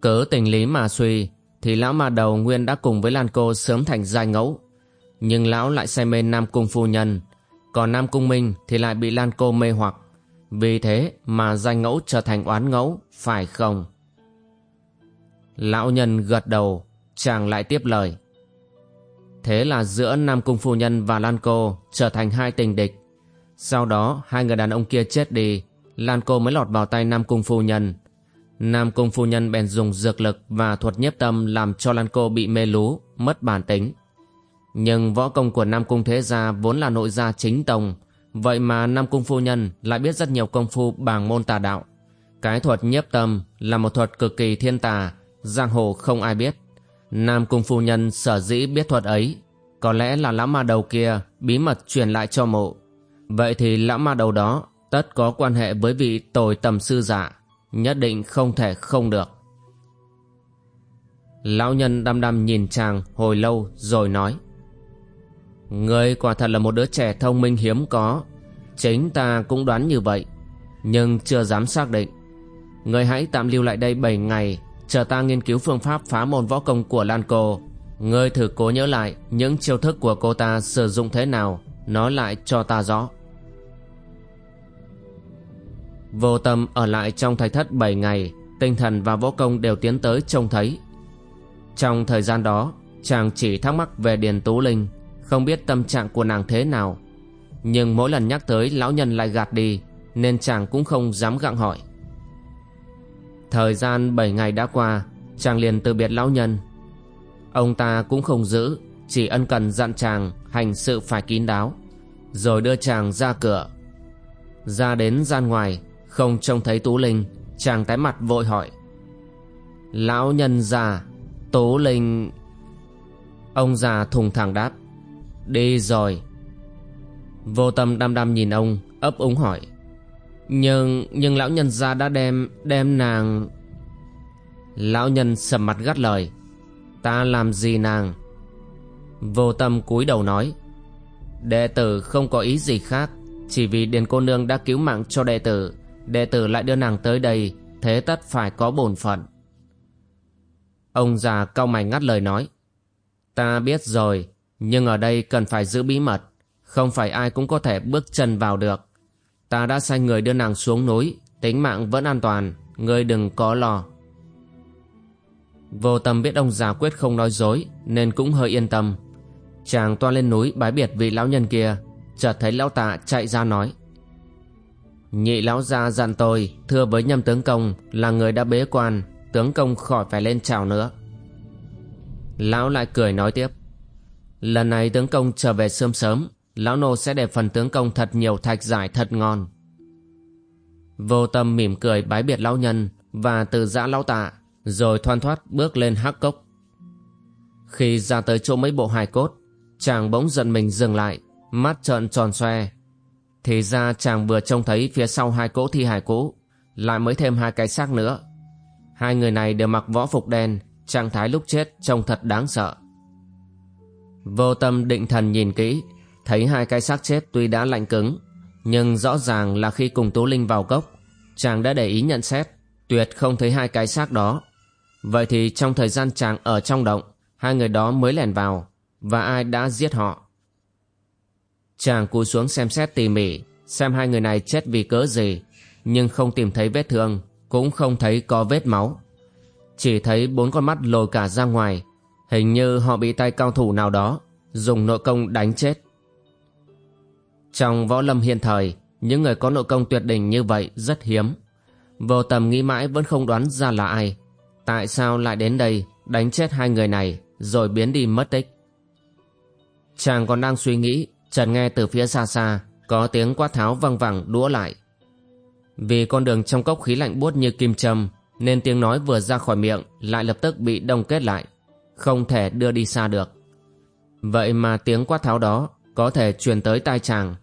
Cớ tình lý mà suy thì lão mà đầu nguyên đã cùng với Lan Cô sớm thành giai ngẫu. Nhưng lão lại say mê Nam Cung phu nhân, còn Nam Cung Minh thì lại bị Lan Cô mê hoặc. Vì thế mà giai ngẫu trở thành oán ngẫu, phải không? Lão nhân gật đầu, chàng lại tiếp lời. Thế là giữa Nam Cung phu nhân và Lan Cô trở thành hai tình địch. Sau đó hai người đàn ông kia chết đi, Lan Cô mới lọt vào tay Nam Cung phu nhân Nam Cung Phu Nhân bèn dùng dược lực và thuật nhiếp tâm làm cho Lan Cô bị mê lú, mất bản tính. Nhưng võ công của Nam Cung Thế Gia vốn là nội gia chính tông, vậy mà Nam Cung Phu Nhân lại biết rất nhiều công phu bàng môn tà đạo. Cái thuật nhiếp tâm là một thuật cực kỳ thiên tà, giang hồ không ai biết. Nam Cung Phu Nhân sở dĩ biết thuật ấy, có lẽ là lão ma đầu kia bí mật truyền lại cho mộ. Vậy thì lão ma đầu đó tất có quan hệ với vị tồi tầm sư giả nhất định không thể không được. Lão nhân đăm đăm nhìn chàng hồi lâu rồi nói Ngươi quả thật là một đứa trẻ thông minh hiếm có Chính ta cũng đoán như vậy Nhưng chưa dám xác định Ngươi hãy tạm lưu lại đây 7 ngày Chờ ta nghiên cứu phương pháp phá môn võ công của Lan Cô. Ngươi thử cố nhớ lại Những chiêu thức của cô ta sử dụng thế nào, Nói lại cho ta rõ. Vô tâm ở lại trong thạch thất 7 ngày, Tinh thần và võ công đều tiến tới trông thấy. Trong thời gian đó, Chàng chỉ thắc mắc về Điền Tú Linh, Không biết tâm trạng của nàng thế nào. Nhưng mỗi lần nhắc tới, Lão nhân lại gạt đi, Nên chàng cũng không dám gặng hỏi. Thời gian 7 ngày đã qua, Chàng liền từ biệt lão nhân. Ông ta cũng không giữ, Chỉ ân cần dặn chàng Hành sự phải kín đáo, Rồi đưa chàng ra cửa. Ra đến gian ngoài, không trông thấy Tú Linh, Chàng tái mặt vội hỏi. Lão nhân già, Tú Linh. Ông già thùng thẳng đáp. Đi rồi. Vô tâm đăm đăm nhìn ông, ấp úng hỏi. Nhưng Nhưng lão nhân già đã đem Đem nàng. Lão nhân sầm mặt gắt lời. Ta làm gì nàng? Vô tâm cúi đầu nói. Đệ tử không có ý gì khác. Chỉ vì Điền cô nương đã cứu mạng cho đệ tử đệ tử lại đưa nàng tới đây, thế tất phải có bổn phận. Ông già cau mày ngắt lời nói. Ta biết rồi, nhưng ở đây cần phải giữ bí mật, không phải ai cũng có thể bước chân vào được ta đã sai người đưa nàng xuống núi tính mạng vẫn an toàn ngươi đừng có lo vô tâm biết ông già quyết không nói dối nên cũng hơi yên tâm chàng toan lên núi bái biệt vị lão nhân kia chợt thấy lão tạ chạy ra nói Nhị lão gia dặn tôi thưa với nhâm tướng công là người đã bế quan, tướng công khỏi phải lên chào nữa. Lão lại cười nói tiếp. Lần này tướng công trở về sớm sớm, lão nô sẽ để phần tướng công thật nhiều thạch giải thật ngon. Vô tâm mỉm cười bái biệt lão nhân và từ giã lão tạ, rồi thoăn thoát bước lên hắc cốc. Khi ra tới chỗ mấy bộ hài cốt, chàng bỗng giận mình dừng lại, mắt trợn tròn xoe, thì ra chàng vừa trông thấy phía sau hai cỗ thi hài cũ Lại mới thêm hai cái xác nữa Hai người này đều mặc võ phục đen Trạng thái lúc chết trông thật đáng sợ Vô tâm định thần nhìn kỹ Thấy hai cái xác chết tuy đã lạnh cứng, Nhưng rõ ràng là khi cùng Tú Linh vào cốc, Chàng đã để ý nhận xét, Tuyệt không thấy hai cái xác đó. Vậy thì trong thời gian chàng ở trong động, Hai người đó mới lẻn vào, Và ai đã giết họ? Chàng cúi xuống xem xét tỉ mỉ, Xem hai người này chết vì cớ gì, Nhưng không tìm thấy vết thương, Cũng không thấy có vết máu. Chỉ thấy bốn con mắt lồi cả ra ngoài, Hình như họ bị tay cao thủ nào đó, Dùng nội công đánh chết. Trong võ lâm hiện thời, Những người có nội công tuyệt đỉnh như vậy rất hiếm. Vô tầm nghĩ mãi vẫn không đoán ra là ai. Tại sao lại đến đây, Đánh chết hai người này, Rồi biến đi mất tích? Chàng còn đang suy nghĩ Trần nghe từ phía xa xa, Có tiếng quát tháo văng vẳng đũa lại. Vì con đường trong cốc khí lạnh buốt như kim châm, Nên tiếng nói vừa ra khỏi miệng Lại lập tức bị đông kết lại, Không thể đưa đi xa được. Vậy mà tiếng quát tháo đó Có thể truyền tới tai chàng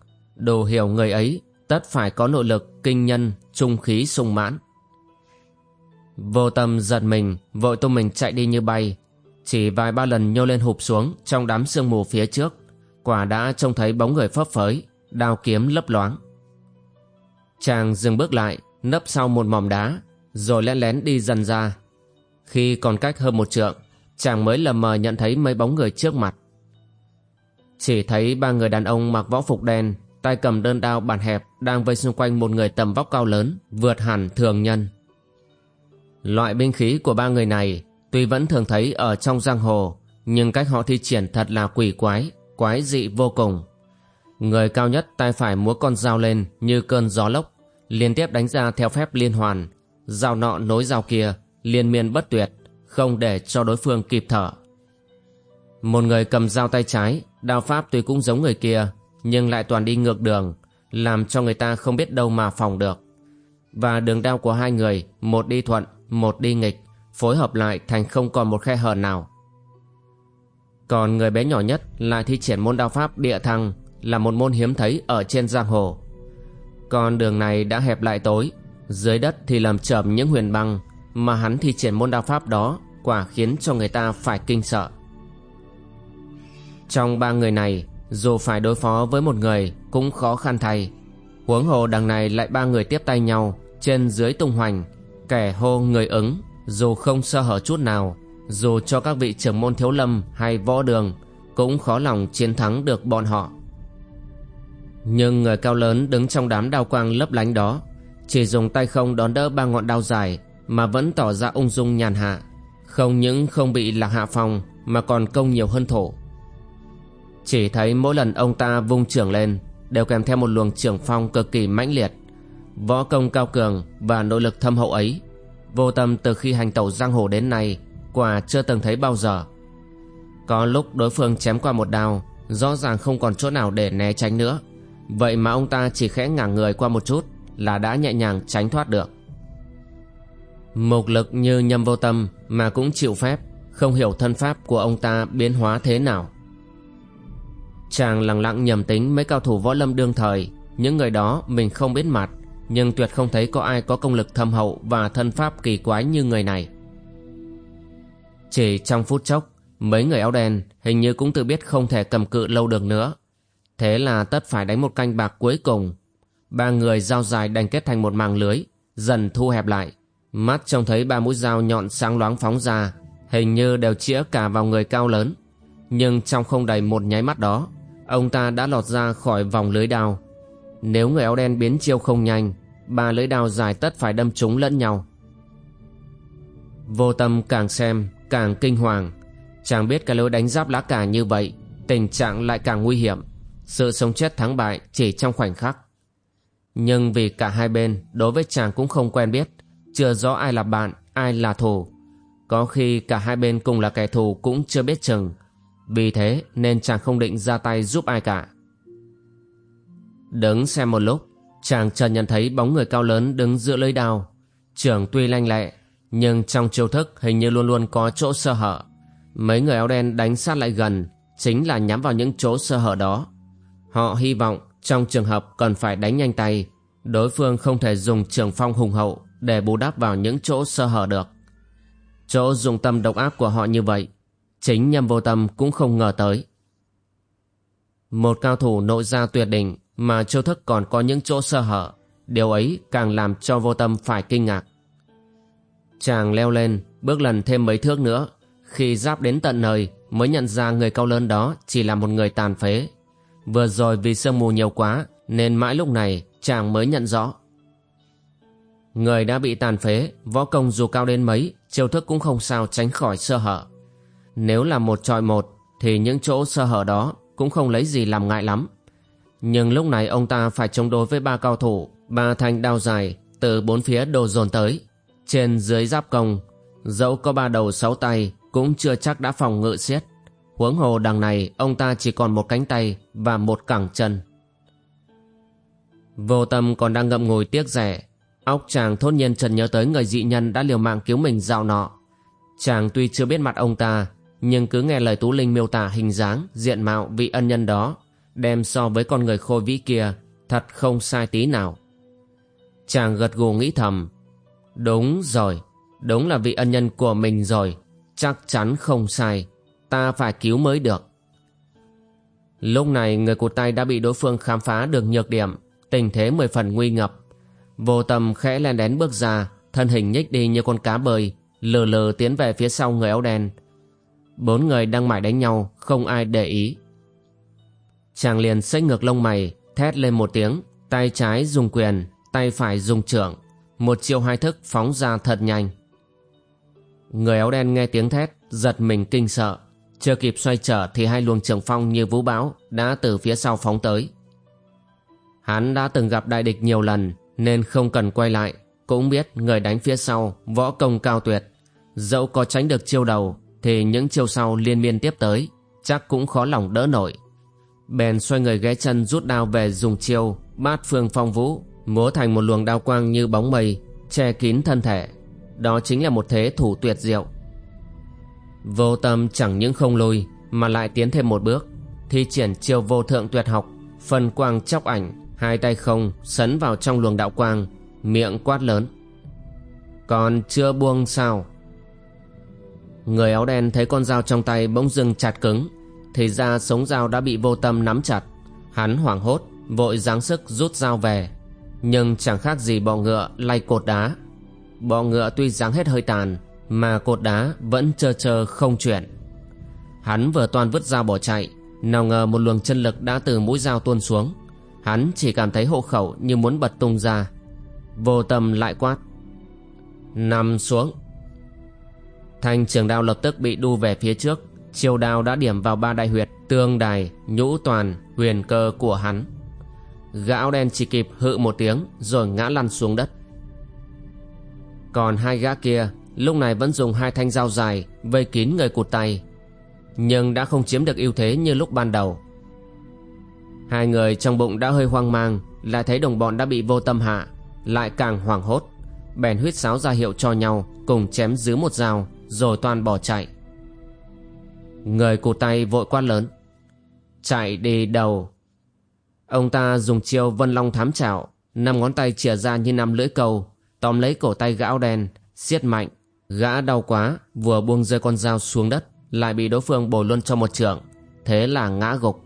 Đồ hiểu người ấy, Tất phải có nội lực, kinh nhân, Trung khí sung mãn. Vô tâm giật mình, Vội tung mình chạy đi như bay. Chỉ vài ba lần nhô lên hụp xuống Trong đám sương mù phía trước. Quả đã trông thấy bóng người phấp phới, đao kiếm lấp loáng. Chàng dừng bước lại, nấp sau một mỏm đá, rồi lén lén đi dần ra. Khi còn cách hơn một trượng, chàng mới lờ mờ nhận thấy mấy bóng người trước mặt. Chỉ thấy ba người đàn ông mặc võ phục đen tay cầm đơn đao bàn hẹp đang vây xung quanh một người tầm vóc cao lớn vượt hẳn thường nhân loại binh khí của ba người này tuy vẫn thường thấy ở trong giang hồ nhưng cách họ thi triển thật là quỷ quái quái dị vô cùng. Người cao nhất tay phải múa con dao lên như cơn gió lốc, liên tiếp đánh ra theo phép liên hoàn, dao nọ nối dao kia, liên miên bất tuyệt, không để cho đối phương kịp thở. Một người cầm dao tay trái, đao pháp tuy cũng giống người kia, nhưng lại toàn đi ngược đường, làm cho người ta không biết đâu mà phòng được. Và đường đao của hai người, một đi thuận, một đi nghịch, phối hợp lại thành không còn một khe hở nào. Còn người bé nhỏ nhất lại thi triển môn đao pháp địa thăng là một môn hiếm thấy ở trên giang hồ. Con đường này đã hẹp lại tối, dưới đất thì làm chậm những huyền băng mà hắn thi triển môn đao pháp đó quả khiến cho người ta phải kinh sợ. Trong ba người này, dù phải đối phó với một người cũng khó khăn thay. Huống hồ đằng này lại ba người tiếp tay nhau, trên dưới tung hoành, kẻ hô người ứng, dù không sơ hở chút nào, dù cho các vị trưởng môn thiếu lâm hay võ đường, cũng khó lòng chiến thắng được bọn họ. Nhưng người cao lớn đứng trong đám đao quang lấp lánh đó, chỉ dùng tay không đón đỡ ba ngọn đao dài mà vẫn tỏ ra ung dung nhàn hạ, không những không bị lạc hạ phòng mà còn công nhiều hơn thổ. Chỉ thấy mỗi lần ông ta vung trưởng lên đều kèm theo một luồng trưởng phong cực kỳ mãnh liệt. Võ công cao cường và nội lực thâm hậu ấy, vô tâm từ khi hành tẩu giang hồ đến nay, quả chưa từng thấy bao giờ. Có lúc đối phương chém qua một đao, rõ ràng không còn chỗ nào để né tránh nữa. Vậy mà ông ta chỉ khẽ ngả người qua một chút là đã nhẹ nhàng tránh thoát được. Mục lực như nhâm vô tâm mà cũng chịu phép, không hiểu thân pháp của ông ta biến hóa thế nào. Chàng lặng lặng nhầm tính mấy cao thủ võ lâm đương thời. Những người đó mình không biết mặt, Nhưng tuyệt không thấy có ai có công lực thâm hậu Và thân pháp kỳ quái như người này. Chỉ trong phút chốc, Mấy người áo đen hình như cũng tự biết không thể cầm cự lâu được nữa. Thế là tất phải đánh một canh bạc cuối cùng. Ba người dao dài đành kết thành một màng lưới, Dần thu hẹp lại. Mắt trông thấy ba mũi dao nhọn sáng loáng phóng ra, Hình như đều chĩa cả vào người cao lớn. Nhưng trong không đầy một nháy mắt đó ông ta đã lọt ra khỏi vòng lưới đao. Nếu người áo đen biến chiêu không nhanh, ba lưới đao dài tất phải đâm trúng lẫn nhau. Vô tâm càng xem, càng kinh hoàng. Chàng biết cái lối đánh giáp lá cà như vậy, tình trạng lại càng nguy hiểm. Sự sống chết thắng bại chỉ trong khoảnh khắc. Nhưng vì cả hai bên đối với chàng cũng không quen biết, chưa rõ ai là bạn, ai là thù. Có khi cả hai bên cùng là kẻ thù cũng chưa biết chừng, vì thế nên chàng không định ra tay giúp ai cả. Đứng xem một lúc, chàng chợt nhận thấy bóng người cao lớn đứng giữa lưỡi đao. Trưởng tuy lanh lẹ, nhưng trong chiêu thức hình như luôn luôn có chỗ sơ hở. Mấy người áo đen đánh sát lại gần, chính là nhắm vào những chỗ sơ hở đó. Họ hy vọng trong trường hợp cần phải đánh nhanh tay, đối phương không thể dùng trường phong hùng hậu để bù đắp vào những chỗ sơ hở được. Chỗ dùng tâm độc ác của họ như vậy Chính nhầm vô tâm cũng không ngờ tới. Một cao thủ nội gia tuyệt đỉnh mà chiêu thức còn có những chỗ sơ hở, điều ấy càng làm cho vô tâm phải kinh ngạc. Chàng leo lên, bước lần thêm mấy thước nữa, khi giáp đến tận nơi mới nhận ra người cao lớn đó chỉ là một người tàn phế. Vừa rồi vì sương mù nhiều quá nên mãi lúc này chàng mới nhận rõ. Người đã bị tàn phế, võ công dù cao đến mấy, chiêu thức cũng không sao tránh khỏi sơ hở. Nếu là một trọi một thì những chỗ sơ hở đó cũng không lấy gì làm ngại lắm. Nhưng lúc này ông ta phải chống đối với ba cao thủ, ba thanh đao dài từ bốn phía đồ dồn tới. Trên dưới giáp công, dẫu có ba đầu sáu tay cũng chưa chắc đã phòng ngự xiết. Huống hồ đằng này ông ta chỉ còn một cánh tay và một cẳng chân. Vô tâm còn đang ngậm ngùi tiếc rẻ. Óc chàng thốt nhiên trần nhớ tới người dị nhân đã liều mạng cứu mình dạo nọ. Chàng tuy chưa biết mặt ông ta nhưng cứ nghe lời Tú Linh miêu tả hình dáng, diện mạo vị ân nhân đó, đem so với con người khôi vĩ kia, thật không sai tí nào. Chàng gật gù nghĩ thầm, đúng rồi, đúng là vị ân nhân của mình rồi, chắc chắn không sai, ta phải cứu mới được. Lúc này người cụt tay đã bị đối phương khám phá được nhược điểm, tình thế mười phần nguy ngập. Vô tâm khẽ len đén bước ra, thân hình nhích đi như con cá bơi, lờ lờ tiến về phía sau người áo đen, Bốn người đang mải đánh nhau, Không ai để ý. Chàng liền xách ngược lông mày, Thét lên một tiếng, Tay trái dùng quyền, Tay phải dùng trưởng Một chiêu hai thức phóng ra thật nhanh. Người áo đen nghe tiếng thét, Giật mình kinh sợ. Chưa kịp xoay trở thì hai luồng trường phong như vũ bão Đã từ phía sau phóng tới. Hắn đã từng gặp đại địch nhiều lần, Nên không cần quay lại, cũng biết người đánh phía sau võ công cao tuyệt. Dẫu có tránh được chiêu đầu thì những chiêu sau liên miên tiếp tới, chắc cũng khó lòng đỡ nổi. Bèn xoay người ghé chân rút đao về dùng chiêu, bát phương phong vũ, múa thành một luồng đao quang như bóng mây, che kín thân thể. Đó chính là một thế thủ tuyệt diệu. Vô tâm chẳng những không lùi mà lại tiến thêm một bước, thi triển chiêu vô thượng tuyệt học, phần quang chóc ảnh, hai tay không sấn vào trong luồng đạo quang, miệng quát lớn. Còn chưa buông sao? Người áo đen thấy con dao trong tay bỗng dưng chặt cứng, thì ra sống dao đã bị vô tâm nắm chặt. Hắn hoảng hốt, vội giáng sức rút dao về. Nhưng chẳng khác gì bọ ngựa lay cột đá. Bọ ngựa tuy giáng hết hơi tàn, mà cột đá vẫn trơ trơ không chuyển. Hắn vừa toàn vứt dao bỏ chạy, nào ngờ một luồng chân lực đã từ mũi dao tuôn xuống. Hắn chỉ cảm thấy hộ khẩu như muốn bật tung ra. Vô tâm lại quát. Nằm xuống. Thanh trường đao lập tức bị đu về phía trước, chiêu đao đã điểm vào ba đại huyệt, tương đài, nhũ toàn, huyền cơ của hắn. Gã áo đen chỉ kịp hự một tiếng rồi ngã lăn xuống đất. Còn hai gã kia lúc này vẫn dùng hai thanh dao dài vây kín người cụt tay nhưng đã không chiếm được ưu thế như lúc ban đầu hai người trong bụng đã hơi hoang mang lại thấy đồng bọn đã bị vô tâm hạ lại càng hoảng hốt bèn huyết sáo ra hiệu cho nhau cùng chém dưới một dao rồi toàn bỏ chạy người cụt tay vội quát lớn chạy đi đầu ông ta dùng chiêu vân long thám trảo năm ngón tay chìa ra như năm lưỡi câu tóm lấy cổ tay gã áo đen siết mạnh Gã đau quá, vừa buông rơi con dao xuống đất, lại bị đối phương bổ luôn cho một trượng, thế là ngã gục.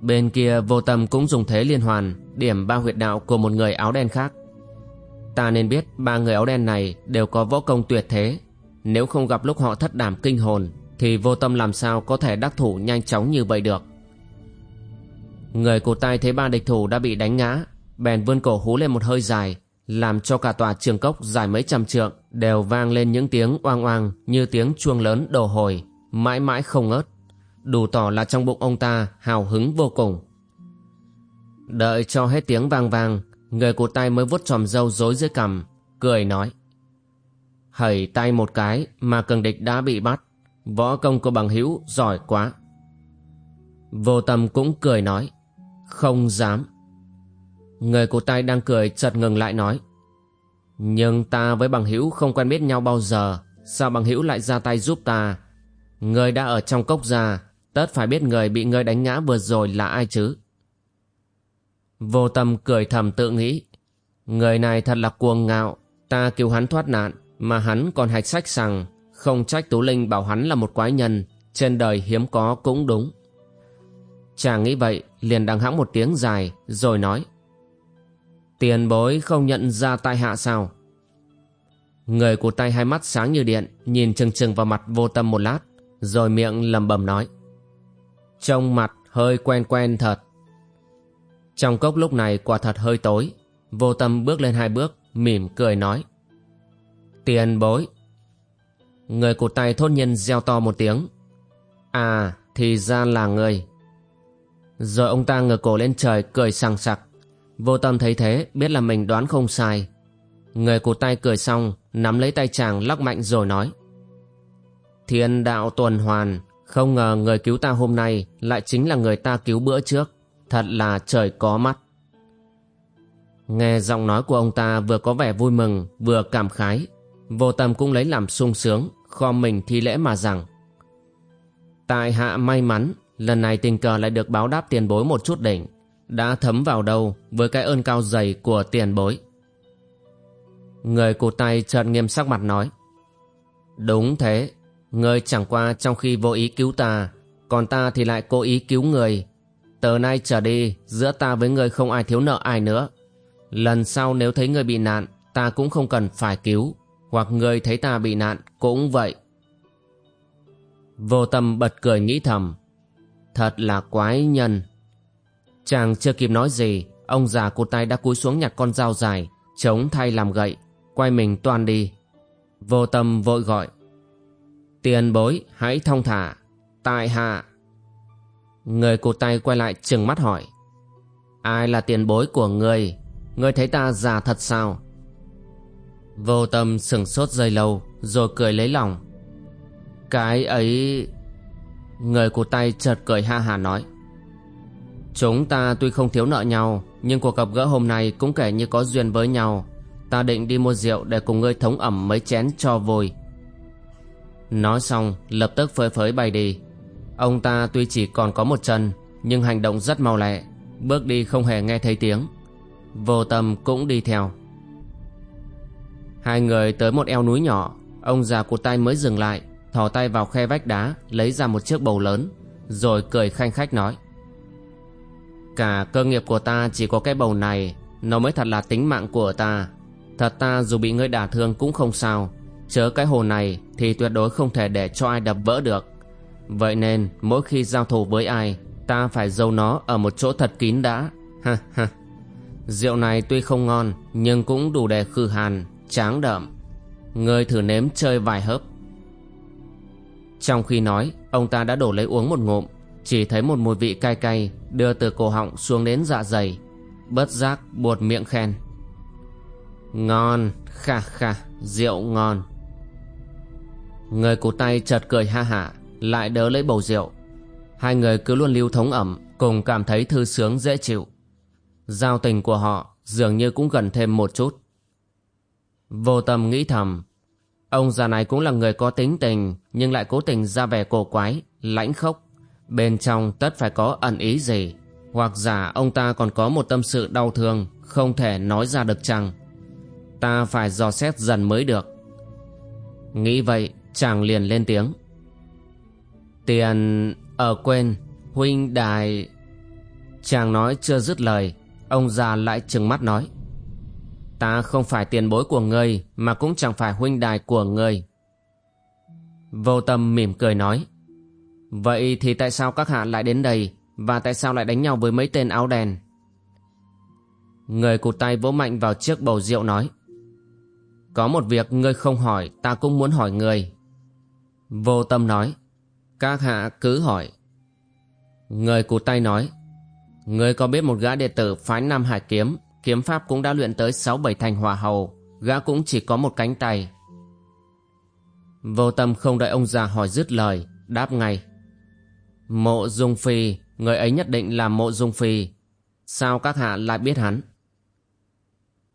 Bên kia vô tâm cũng dùng thế liên hoàn, điểm ba huyệt đạo của một người áo đen khác. Ta nên biết ba người áo đen này đều có võ công tuyệt thế, nếu không gặp lúc họ thất đảm kinh hồn, thì vô tâm làm sao có thể đắc thủ nhanh chóng như vậy được. Người cụt tay thấy ba địch thủ đã bị đánh ngã, bèn vươn cổ hú lên một hơi dài, làm cho cả tòa trường cốc dài mấy trăm trượng đều vang lên những tiếng oang oang như tiếng chuông lớn đổ hồi, mãi mãi không ngớt. Đủ tỏ là trong bụng ông ta hào hứng vô cùng. Đợi cho hết tiếng vang vang, người cụt tay mới vuốt tròm râu rối dưới cằm, cười nói. Hẩy tay một cái mà cường địch đã bị bắt, võ công của bằng hữu giỏi quá. Vô tâm cũng cười nói, không dám. Người cụt tay đang cười chợt ngừng lại nói. Nhưng ta với bằng hữu không quen biết nhau bao giờ Sao bằng hữu lại ra tay giúp ta Người đã ở trong cốc già Tất phải biết người bị người đánh ngã vừa rồi là ai chứ Vô tâm cười thầm tự nghĩ Người này thật là cuồng ngạo Ta cứu hắn thoát nạn mà hắn còn hạch sách rằng, Không trách Tú Linh bảo hắn là một quái nhân, Trên đời hiếm có cũng đúng. Chàng nghĩ vậy, liền đằng hãng một tiếng dài, Rồi nói, Tiền bối không nhận ra tai hạ sao? Người của tay hai mắt sáng như điện, Nhìn chừng chừng vào mặt vô tâm một lát, Rồi miệng lầm bầm nói, Trông mặt hơi quen quen thật. Trong cốc lúc này quả thật hơi tối, Vô tâm bước lên hai bước, Mỉm cười nói Tiền bối. Người cụt tay thốt nhiên reo to một tiếng. À thì ra là người. Rồi ông ta ngửa cổ lên trời cười sằng sặc. Vô tâm thấy thế, biết là mình đoán không sai. Người cụt tay cười xong, Nắm lấy tay chàng lắc mạnh rồi nói. Thiên đạo tuần hoàn, Không ngờ người cứu ta hôm nay Lại chính là người ta cứu bữa trước. Thật là trời có mắt. Nghe giọng nói của ông ta vừa có vẻ vui mừng, Vừa cảm khái. Vô tâm cũng lấy làm sung sướng Kho mình thi lễ mà rằng Tại hạ may mắn Lần này tình cờ lại được báo đáp tiền bối một chút đỉnh đã thấm vào đâu với cái ơn cao dày của tiền bối. Người cụt tay chợt nghiêm sắc mặt nói. Đúng thế, người chẳng qua trong khi vô ý cứu ta, còn ta thì lại cố ý cứu người. Từ nay trở đi, giữa ta với người không ai thiếu nợ ai nữa. Lần sau nếu thấy người bị nạn, ta cũng không cần phải cứu, hoặc người thấy ta bị nạn cũng vậy. Vô tâm bật cười nghĩ thầm, thật là quái nhân. Chàng chưa kịp nói gì, ông già cụt tay đã cúi xuống nhặt con dao dài, chống thay làm gậy, quay mình toàn đi. Vô tâm vội gọi. Tiền bối, hãy thông thả. Tại hạ. Người cụt tay quay lại chừng mắt hỏi. Ai là tiền bối của người? người thấy ta già thật sao? Vô tâm sừng sốt dây lâu, Rồi cười lấy lòng. Cái ấy, Người của tay chợt cười ha hà nói. Chúng ta tuy không thiếu nợ nhau, Nhưng cuộc gặp gỡ hôm nay cũng kể như có duyên với nhau. Ta định đi mua rượu để cùng ngươi thống ẩm mấy chén cho vui Nói xong, lập tức phơi phới bay đi. Ông ta tuy chỉ còn có một chân, Nhưng hành động rất mau lẹ, Bước đi không hề nghe thấy tiếng. Vô tâm cũng đi theo. Hai người tới một eo núi nhỏ. Ông già cụt tay mới dừng lại, Thò tay vào khe vách đá, Lấy ra một chiếc bầu lớn, Rồi cười khanh khách nói. Cả cơ nghiệp của ta chỉ có cái bầu này, Nó mới thật là tính mạng của ta. Thật ta dù bị ngươi đả thương cũng không sao. Chớ cái hồ này Thì tuyệt đối không thể để cho ai đập vỡ được. Vậy nên, mỗi khi giao thủ với ai, Ta phải giấu nó ở một chỗ thật kín đã. Ha ha. Rượu này tuy không ngon, Nhưng cũng đủ để khử hàn. Tráng đậm. Ngươi thử nếm chơi vài hớp. Trong khi nói, Ông ta đã đổ lấy uống một ngụm, Chỉ thấy một mùi vị cay cay Đưa từ cổ họng xuống đến dạ dày Bất giác buột miệng khen. Ngon, Kha kha, Rượu ngon. Người cụt tay chợt cười ha hả, Lại đỡ lấy bầu rượu. Hai người cứ luôn lưu thống ẩm, Cùng cảm thấy thư sướng dễ chịu. Giao tình của họ dường như cũng gần thêm một chút. Vô tâm nghĩ thầm, Ông già này cũng là người có tính tình, Nhưng lại cố tình ra vẻ cổ quái, Lãnh khốc. Bên trong tất phải có ẩn ý gì? Hoặc giả ông ta còn có một tâm sự đau thương, Không thể nói ra được chăng? Ta phải dò xét dần mới được. Nghĩ vậy, chàng liền lên tiếng. Tiền ở quên, Huynh đài. Chàng nói chưa dứt lời, Ông già lại trừng mắt nói. Ta không phải tiền bối của ngươi, Mà cũng chẳng phải huynh đài của ngươi. Vô tâm mỉm cười nói, Vậy thì tại sao các hạ lại đến đây, Và tại sao lại đánh nhau với mấy tên áo đen? Người cụt tay vỗ mạnh vào chiếc bầu rượu nói, Có một việc ngươi không hỏi, Ta cũng muốn hỏi người. Vô tâm nói, Các hạ cứ hỏi. Người cụt tay nói, Ngươi có biết một gã đệ tử phái Nam Hải Kiếm Kiếm pháp cũng đã luyện tới 6-7 thành hòa hầu, Gã cũng chỉ có một cánh tay. Vô tâm không đợi ông già hỏi dứt lời, Đáp ngay. Mộ Dung Phi, Người ấy nhất định là mộ Dung Phi. Sao các hạ lại biết hắn?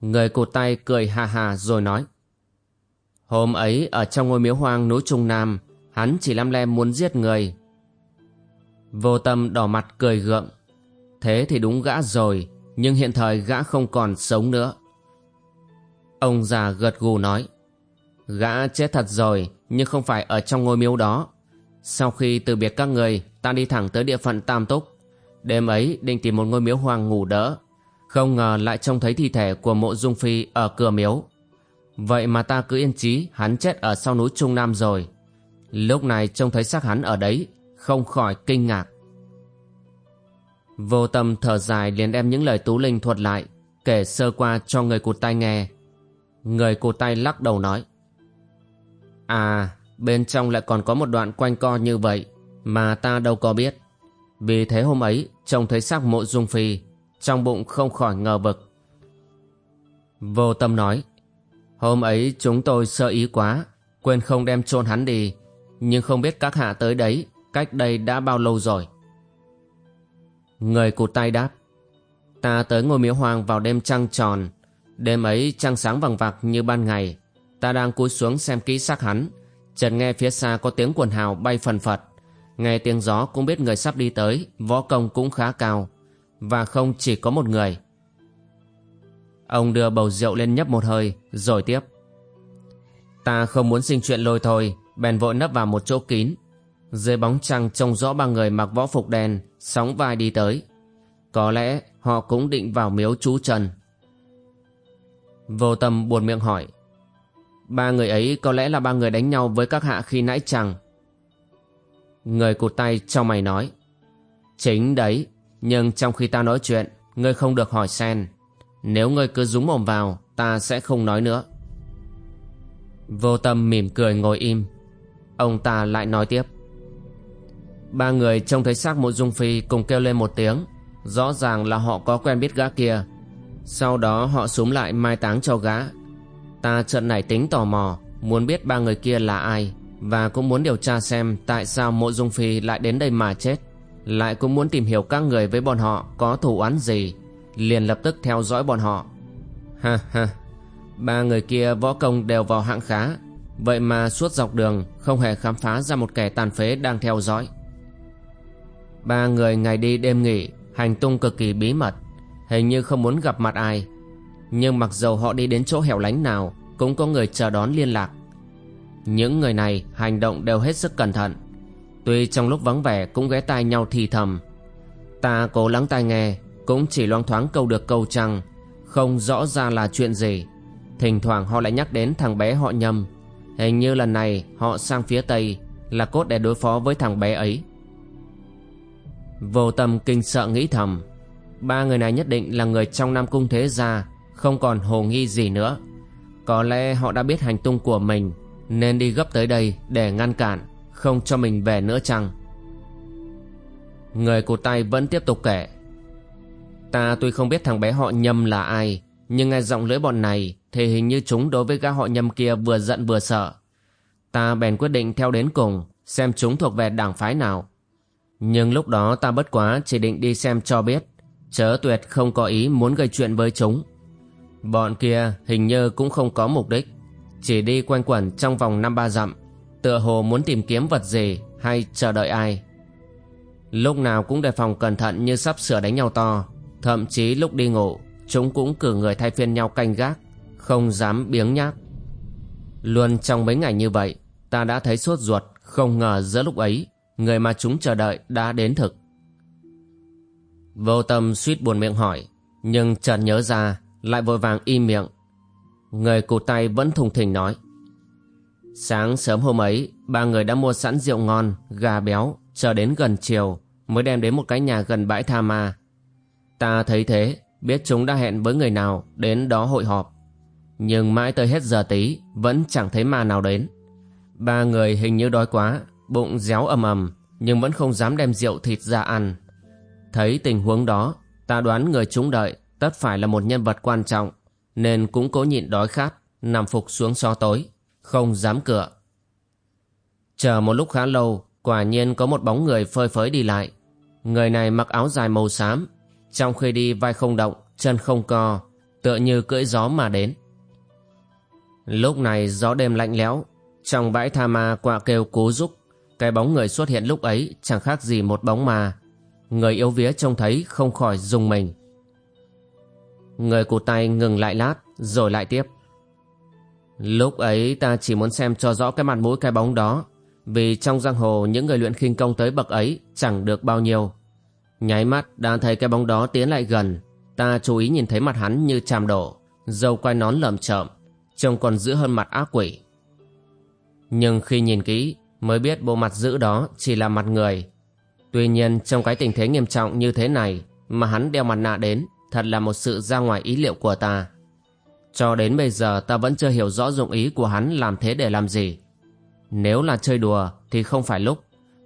Người cụt tay cười hà hà rồi nói. Hôm ấy ở trong ngôi miếu hoang núi Trung Nam, Hắn chỉ lăm le muốn giết người. Vô tâm đỏ mặt cười gượng. Thế thì đúng gã rồi. Nhưng hiện thời gã không còn sống nữa. Ông già gật gù nói, Gã chết thật rồi, Nhưng không phải ở trong ngôi miếu đó. Sau khi từ biệt các người, Ta đi thẳng tới địa phận Tam Túc. Đêm ấy định tìm một ngôi miếu hoang ngủ đỡ. Không ngờ lại trông thấy thi thể của mộ dung phi ở cửa miếu. Vậy mà ta cứ yên chí, hắn chết ở sau núi Trung Nam rồi. Lúc này trông thấy xác hắn ở đấy, Không khỏi kinh ngạc. Vô tâm thở dài liền đem những lời Tú Linh thuật lại, Kể sơ qua cho người cụt tay nghe. Người cụt tay lắc đầu nói À bên trong lại còn có một đoạn quanh co như vậy, Mà ta đâu có biết. Vì thế hôm ấy, trông thấy xác mộ dung phi, Trong bụng không khỏi ngờ vực. Vô tâm nói, Hôm ấy chúng tôi sơ ý quá, Quên không đem chôn hắn đi, Nhưng không biết các hạ tới đấy, Cách đây đã bao lâu rồi. Người cụt tay đáp, Ta tới ngôi miếu hoang vào đêm trăng tròn. Đêm ấy trăng sáng vằng vặc như ban ngày. Ta đang cúi xuống xem kỹ xác hắn. Chợt nghe phía xa có tiếng quần hào bay phần phật. Nghe tiếng gió cũng biết người sắp đi tới, Võ công cũng khá cao. Và không chỉ có một người. Ông đưa bầu rượu lên nhấp một hơi, Rồi tiếp, Ta không muốn sinh chuyện lôi thôi, Bèn vội nấp vào một chỗ kín. Dưới bóng trăng trông rõ ba người mặc võ phục đen, Sóng vai đi tới. Có lẽ họ cũng định vào miếu chú Trần. Vô tâm buồn miệng hỏi, Ba người ấy có lẽ là ba người đánh nhau với các hạ khi nãy chẳng Người cụt tay trong mày nói, Chính đấy, Nhưng trong khi ta nói chuyện, Ngươi không được hỏi sen Nếu ngươi cứ rúng mồm vào, Ta sẽ không nói nữa. Vô tâm mỉm cười ngồi im. Ông ta lại nói tiếp Ba người trông thấy xác mộ dung phi cùng kêu lên một tiếng. Rõ ràng là họ có quen biết gã kia. Sau đó họ súng lại mai táng cho gã. Ta chợt nảy tính tò mò, Muốn biết ba người kia là ai, Và cũng muốn điều tra xem Tại sao mộ dung phi lại đến đây mà chết. Lại cũng muốn tìm hiểu các người với bọn họ Có thủ án gì, Liền lập tức theo dõi bọn họ. Ha ha, Ba người kia võ công đều vào hạng khá. Vậy mà suốt dọc đường Không hề khám phá ra một kẻ tàn phế đang theo dõi. Ba người ngày đi đêm nghỉ Hành tung cực kỳ bí mật Hình như không muốn gặp mặt ai. Nhưng mặc dầu họ đi đến chỗ hẻo lánh nào Cũng có người chờ đón liên lạc. Những người này hành động đều hết sức cẩn thận. Tuy trong lúc vắng vẻ cũng ghé tai nhau thì thầm. Ta cố lắng tai nghe Cũng chỉ loang thoáng câu được câu trăng Không rõ ra là chuyện gì. Thỉnh thoảng họ lại nhắc đến thằng bé họ nhầm, Hình như lần này họ sang phía Tây Là cốt để đối phó với thằng bé ấy. Vô tâm kinh sợ nghĩ thầm, Ba người này nhất định là người trong Nam Cung Thế Gia, Không còn hồ nghi gì nữa. Có lẽ họ đã biết hành tung của mình, Nên đi gấp tới đây để ngăn cản, Không cho mình về nữa chăng? Người cụt tay vẫn tiếp tục kể. Ta tuy không biết thằng bé họ nhâm là ai, Nhưng nghe giọng lưỡi bọn này Thì hình như chúng đối với gã họ nhâm kia vừa giận vừa sợ. Ta bèn quyết định theo đến cùng, Xem chúng thuộc về đảng phái nào. Nhưng lúc đó ta bất quá chỉ định đi xem cho biết. Chớ tuyệt không có ý muốn gây chuyện với chúng. Bọn kia hình như cũng không có mục đích. Chỉ đi quanh quẩn trong vòng năm ba dặm. Tựa hồ muốn tìm kiếm vật gì hay chờ đợi ai. Lúc nào cũng đề phòng cẩn thận như sắp sửa đánh nhau to. Thậm chí lúc đi ngủ, Chúng cũng cử người thay phiên nhau canh gác, Không dám biếng nhác. Luôn trong mấy ngày như vậy, Ta đã thấy sốt ruột Không ngờ giữa lúc ấy. Người mà chúng chờ đợi đã đến thực. Vô tâm suýt buồn miệng hỏi, Nhưng chợt nhớ ra, Lại vội vàng im miệng. Người cụt tay vẫn thùng thình nói, Sáng sớm hôm ấy, Ba người đã mua sẵn rượu ngon, Gà béo, Chờ đến gần chiều, Mới đem đến một cái nhà gần bãi tha ma. Ta thấy thế, Biết chúng đã hẹn với người nào Đến đó hội họp. Nhưng mãi tới hết giờ tí, Vẫn chẳng thấy ma nào đến. Ba người hình như đói quá Bụng réo ầm ầm Nhưng vẫn không dám đem rượu thịt ra ăn Thấy tình huống đó, ta đoán người chúng đợi tất phải là một nhân vật quan trọng, nên cũng cố nhịn đói khát, nằm phục xuống so tối, không dám cựa. Chờ một lúc khá lâu, quả nhiên có một bóng người phơi phới đi lại. Người này mặc áo dài màu xám, trong khi đi vai không động, chân không co, tựa như cưỡi gió mà đến. Lúc này gió đêm lạnh lẽo, trong bãi tha ma quạ kêu cố giúp, cái bóng người xuất hiện lúc ấy chẳng khác gì một bóng ma, Người yếu vía trông thấy không khỏi dùng mình. Người cụt tay ngừng lại lát Rồi lại tiếp. Lúc ấy ta chỉ muốn xem cho rõ cái mặt mũi cái bóng đó Vì trong giang hồ những người luyện khinh công tới bậc ấy Chẳng được bao nhiêu. Nháy mắt đã thấy cái bóng đó tiến lại gần Ta chú ý nhìn thấy mặt hắn như chàm đổ Dâu quai nón lởm chởm Trông còn dữ hơn mặt ác quỷ. Nhưng khi nhìn kỹ Mới biết bộ mặt dữ đó chỉ là mặt người Tuy nhiên trong cái tình thế nghiêm trọng như thế này mà hắn đeo mặt nạ đến thật là một sự ra ngoài ý liệu của ta. Cho đến bây giờ ta vẫn chưa hiểu rõ dụng ý của hắn làm thế để làm gì. Nếu là chơi đùa thì không phải lúc,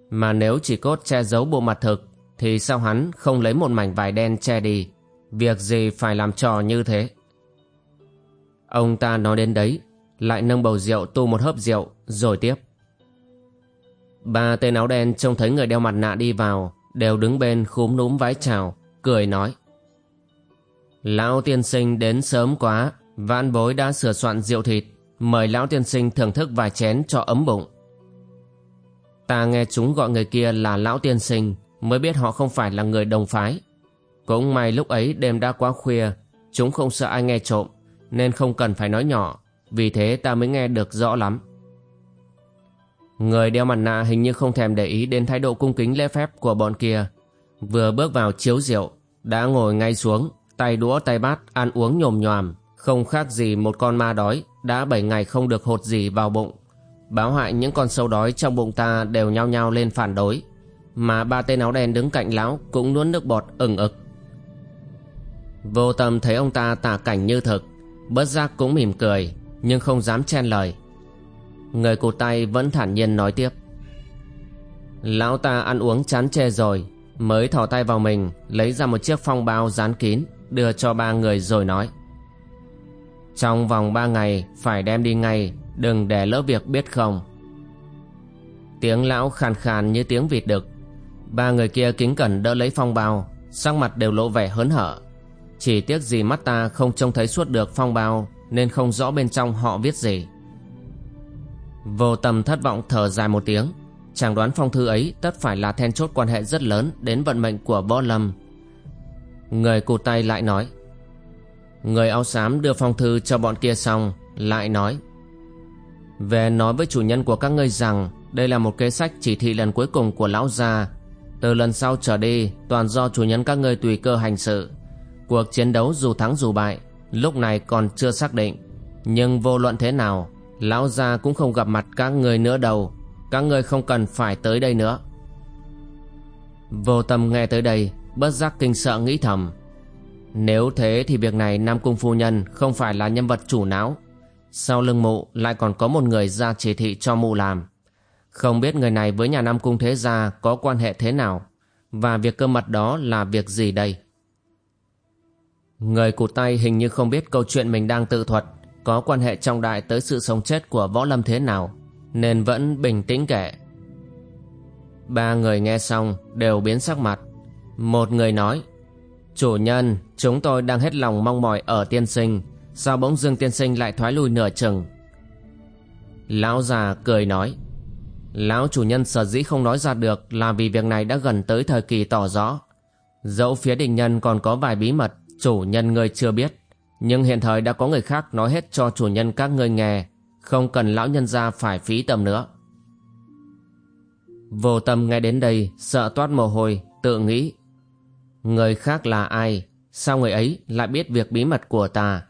mà nếu chỉ cốt che giấu bộ mặt thực thì sao hắn không lấy một mảnh vải đen che đi, việc gì phải làm trò như thế. Ông ta nói đến đấy, lại nâng bầu rượu tu một hớp rượu rồi tiếp. Ba tên áo đen trông thấy người đeo mặt nạ đi vào, Đều đứng bên khúm núm vái chào, Cười nói. Lão tiên sinh đến sớm quá Vãn bối đã sửa soạn rượu thịt, Mời lão tiên sinh thưởng thức vài chén cho ấm bụng. Ta nghe chúng gọi người kia là lão tiên sinh, Mới biết họ không phải là người đồng phái. Cũng may lúc ấy đêm đã quá khuya, Chúng không sợ ai nghe trộm, Nên không cần phải nói nhỏ, Vì thế ta mới nghe được rõ lắm. Người đeo mặt nạ hình như không thèm để ý đến thái độ cung kính lễ phép của bọn kia. Vừa bước vào chiếu rượu, đã ngồi ngay xuống, tay đũa tay bát ăn uống nhồm nhòm, không khác gì một con ma đói, đã bảy ngày không được hột gì vào bụng. Báo hại những con sâu đói trong bụng ta đều nhao nhao lên phản đối, mà ba tên áo đen đứng cạnh lão cũng nuốt nước bọt ừng ực. Vô tâm thấy ông ta tả cảnh như thực, bất giác cũng mỉm cười, nhưng không dám chen lời. Người cụt tay vẫn thản nhiên nói tiếp. Lão ta ăn uống chán chê rồi, Mới thò tay vào mình, Lấy ra một chiếc phong bao dán kín, Đưa cho ba người rồi nói. Trong vòng ba ngày, phải đem đi ngay, Đừng để lỡ việc biết không. Tiếng lão khàn khàn như tiếng vịt đực. Ba người kia kính cẩn đỡ lấy phong bao, Sắc mặt đều lộ vẻ hớn hở. Chỉ tiếc gì mắt ta không trông thấy suốt được phong bao, Nên không rõ bên trong họ viết gì. Vô tầm thất vọng thở dài một tiếng. Chàng đoán phong thư ấy tất phải là then chốt quan hệ rất lớn Đến vận mệnh của võ lâm. Người cụt tay lại nói, Người áo xám đưa phong thư cho bọn kia xong, Lại nói, Về nói với chủ nhân của các ngươi rằng, Đây là một kế sách chỉ thị lần cuối cùng của lão gia. Từ lần sau trở đi, Toàn do chủ nhân các ngươi tùy cơ hành sự. Cuộc chiến đấu dù thắng dù bại, Lúc này còn chưa xác định. Nhưng vô luận thế nào Lão gia cũng không gặp mặt các người nữa đâu. Các người không cần phải tới đây nữa. Vô tâm nghe tới đây, Bất giác kinh sợ nghĩ thầm. Nếu thế thì việc này Nam Cung Phu Nhân Không phải là nhân vật chủ não. Sau lưng mụ lại còn có một người ra chỉ thị cho mụ làm. Không biết người này với nhà Nam Cung Thế Gia Có quan hệ thế nào? Và việc cơ mật đó là việc gì đây? Người cụt tay hình như không biết câu chuyện mình đang tự thuật có quan hệ trọng đại tới sự sống chết của võ lâm thế nào, nên vẫn bình tĩnh kể. Ba người nghe xong đều biến sắc mặt. Một người nói, chủ nhân, chúng tôi đang hết lòng mong mỏi ở tiên sinh, sao bỗng dưng tiên sinh lại thoái lui nửa chừng? Lão già cười nói, lão chủ nhân sở dĩ không nói ra được là vì việc này đã gần tới thời kỳ tỏ rõ. Dẫu phía đình nhân còn có vài bí mật, chủ nhân người chưa biết nhưng hiện thời đã có người khác nói hết cho chủ nhân các ngươi nghe, Không cần lão nhân gia phải phí tâm nữa. Vô tâm nghe đến đây, Sợ toát mồ hôi, Tự nghĩ, Người khác là ai? Sao người ấy lại biết việc bí mật của ta?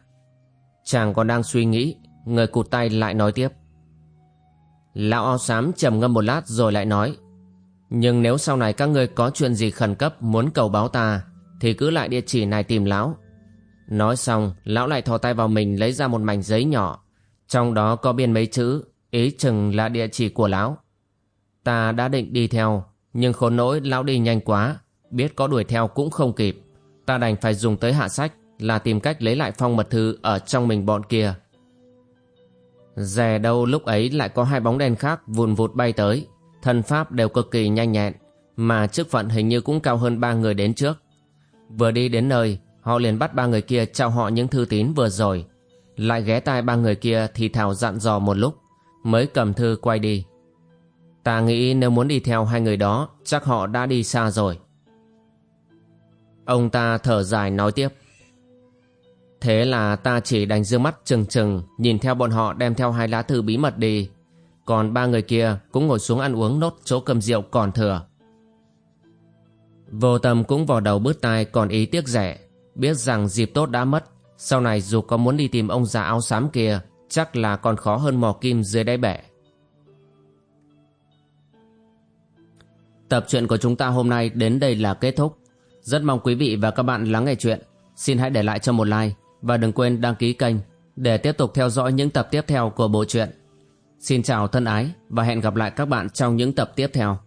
Chàng còn đang suy nghĩ, Người cụt tay lại nói tiếp. Lão áo xám trầm ngâm một lát rồi lại nói, Nhưng nếu sau này các ngươi có chuyện gì khẩn cấp muốn cầu báo ta, Thì cứ lại địa chỉ này tìm lão. Nói xong, lão lại thò tay vào mình lấy ra một mảnh giấy nhỏ. Trong đó có biên mấy chữ, ý chừng là địa chỉ của lão. Ta đã định đi theo, nhưng khốn nỗi lão đi nhanh quá, biết có đuổi theo cũng không kịp. Ta đành phải dùng tới hạ sách là tìm cách lấy lại phong mật thư ở trong mình bọn kia. Rè đâu lúc ấy lại có hai bóng đen khác vùn vụt bay tới, thân pháp đều cực kỳ nhanh nhẹn, mà chức phận hình như cũng cao hơn ba người đến trước. Vừa đi đến nơi, Họ liền bắt ba người kia trao họ những thư tín vừa rồi. Lại ghé tai ba người kia thì thảo dặn dò một lúc, Mới cầm thư quay đi. Ta nghĩ nếu muốn đi theo hai người đó, Chắc họ đã đi xa rồi. Ông ta thở dài nói tiếp. Thế là ta chỉ đành dương mắt chừng chừng, Nhìn theo bọn họ đem theo hai lá thư bí mật đi. Còn ba người kia cũng ngồi xuống ăn uống nốt chỗ cầm rượu còn thừa. Vô tâm cũng vào đầu bứt tai, còn ý tiếc rẻ. Biết rằng dịp tốt đã mất. Sau này dù có muốn đi tìm ông già áo xám kia, Chắc là còn khó hơn mò kim dưới đáy bể. Tập truyện của chúng ta hôm nay đến đây là kết thúc. Rất mong quý vị và các bạn lắng nghe chuyện. Xin hãy để lại cho một like Và đừng quên đăng ký kênh Để tiếp tục theo dõi những tập tiếp theo của bộ truyện. Xin chào thân ái Và hẹn gặp lại các bạn trong những tập tiếp theo.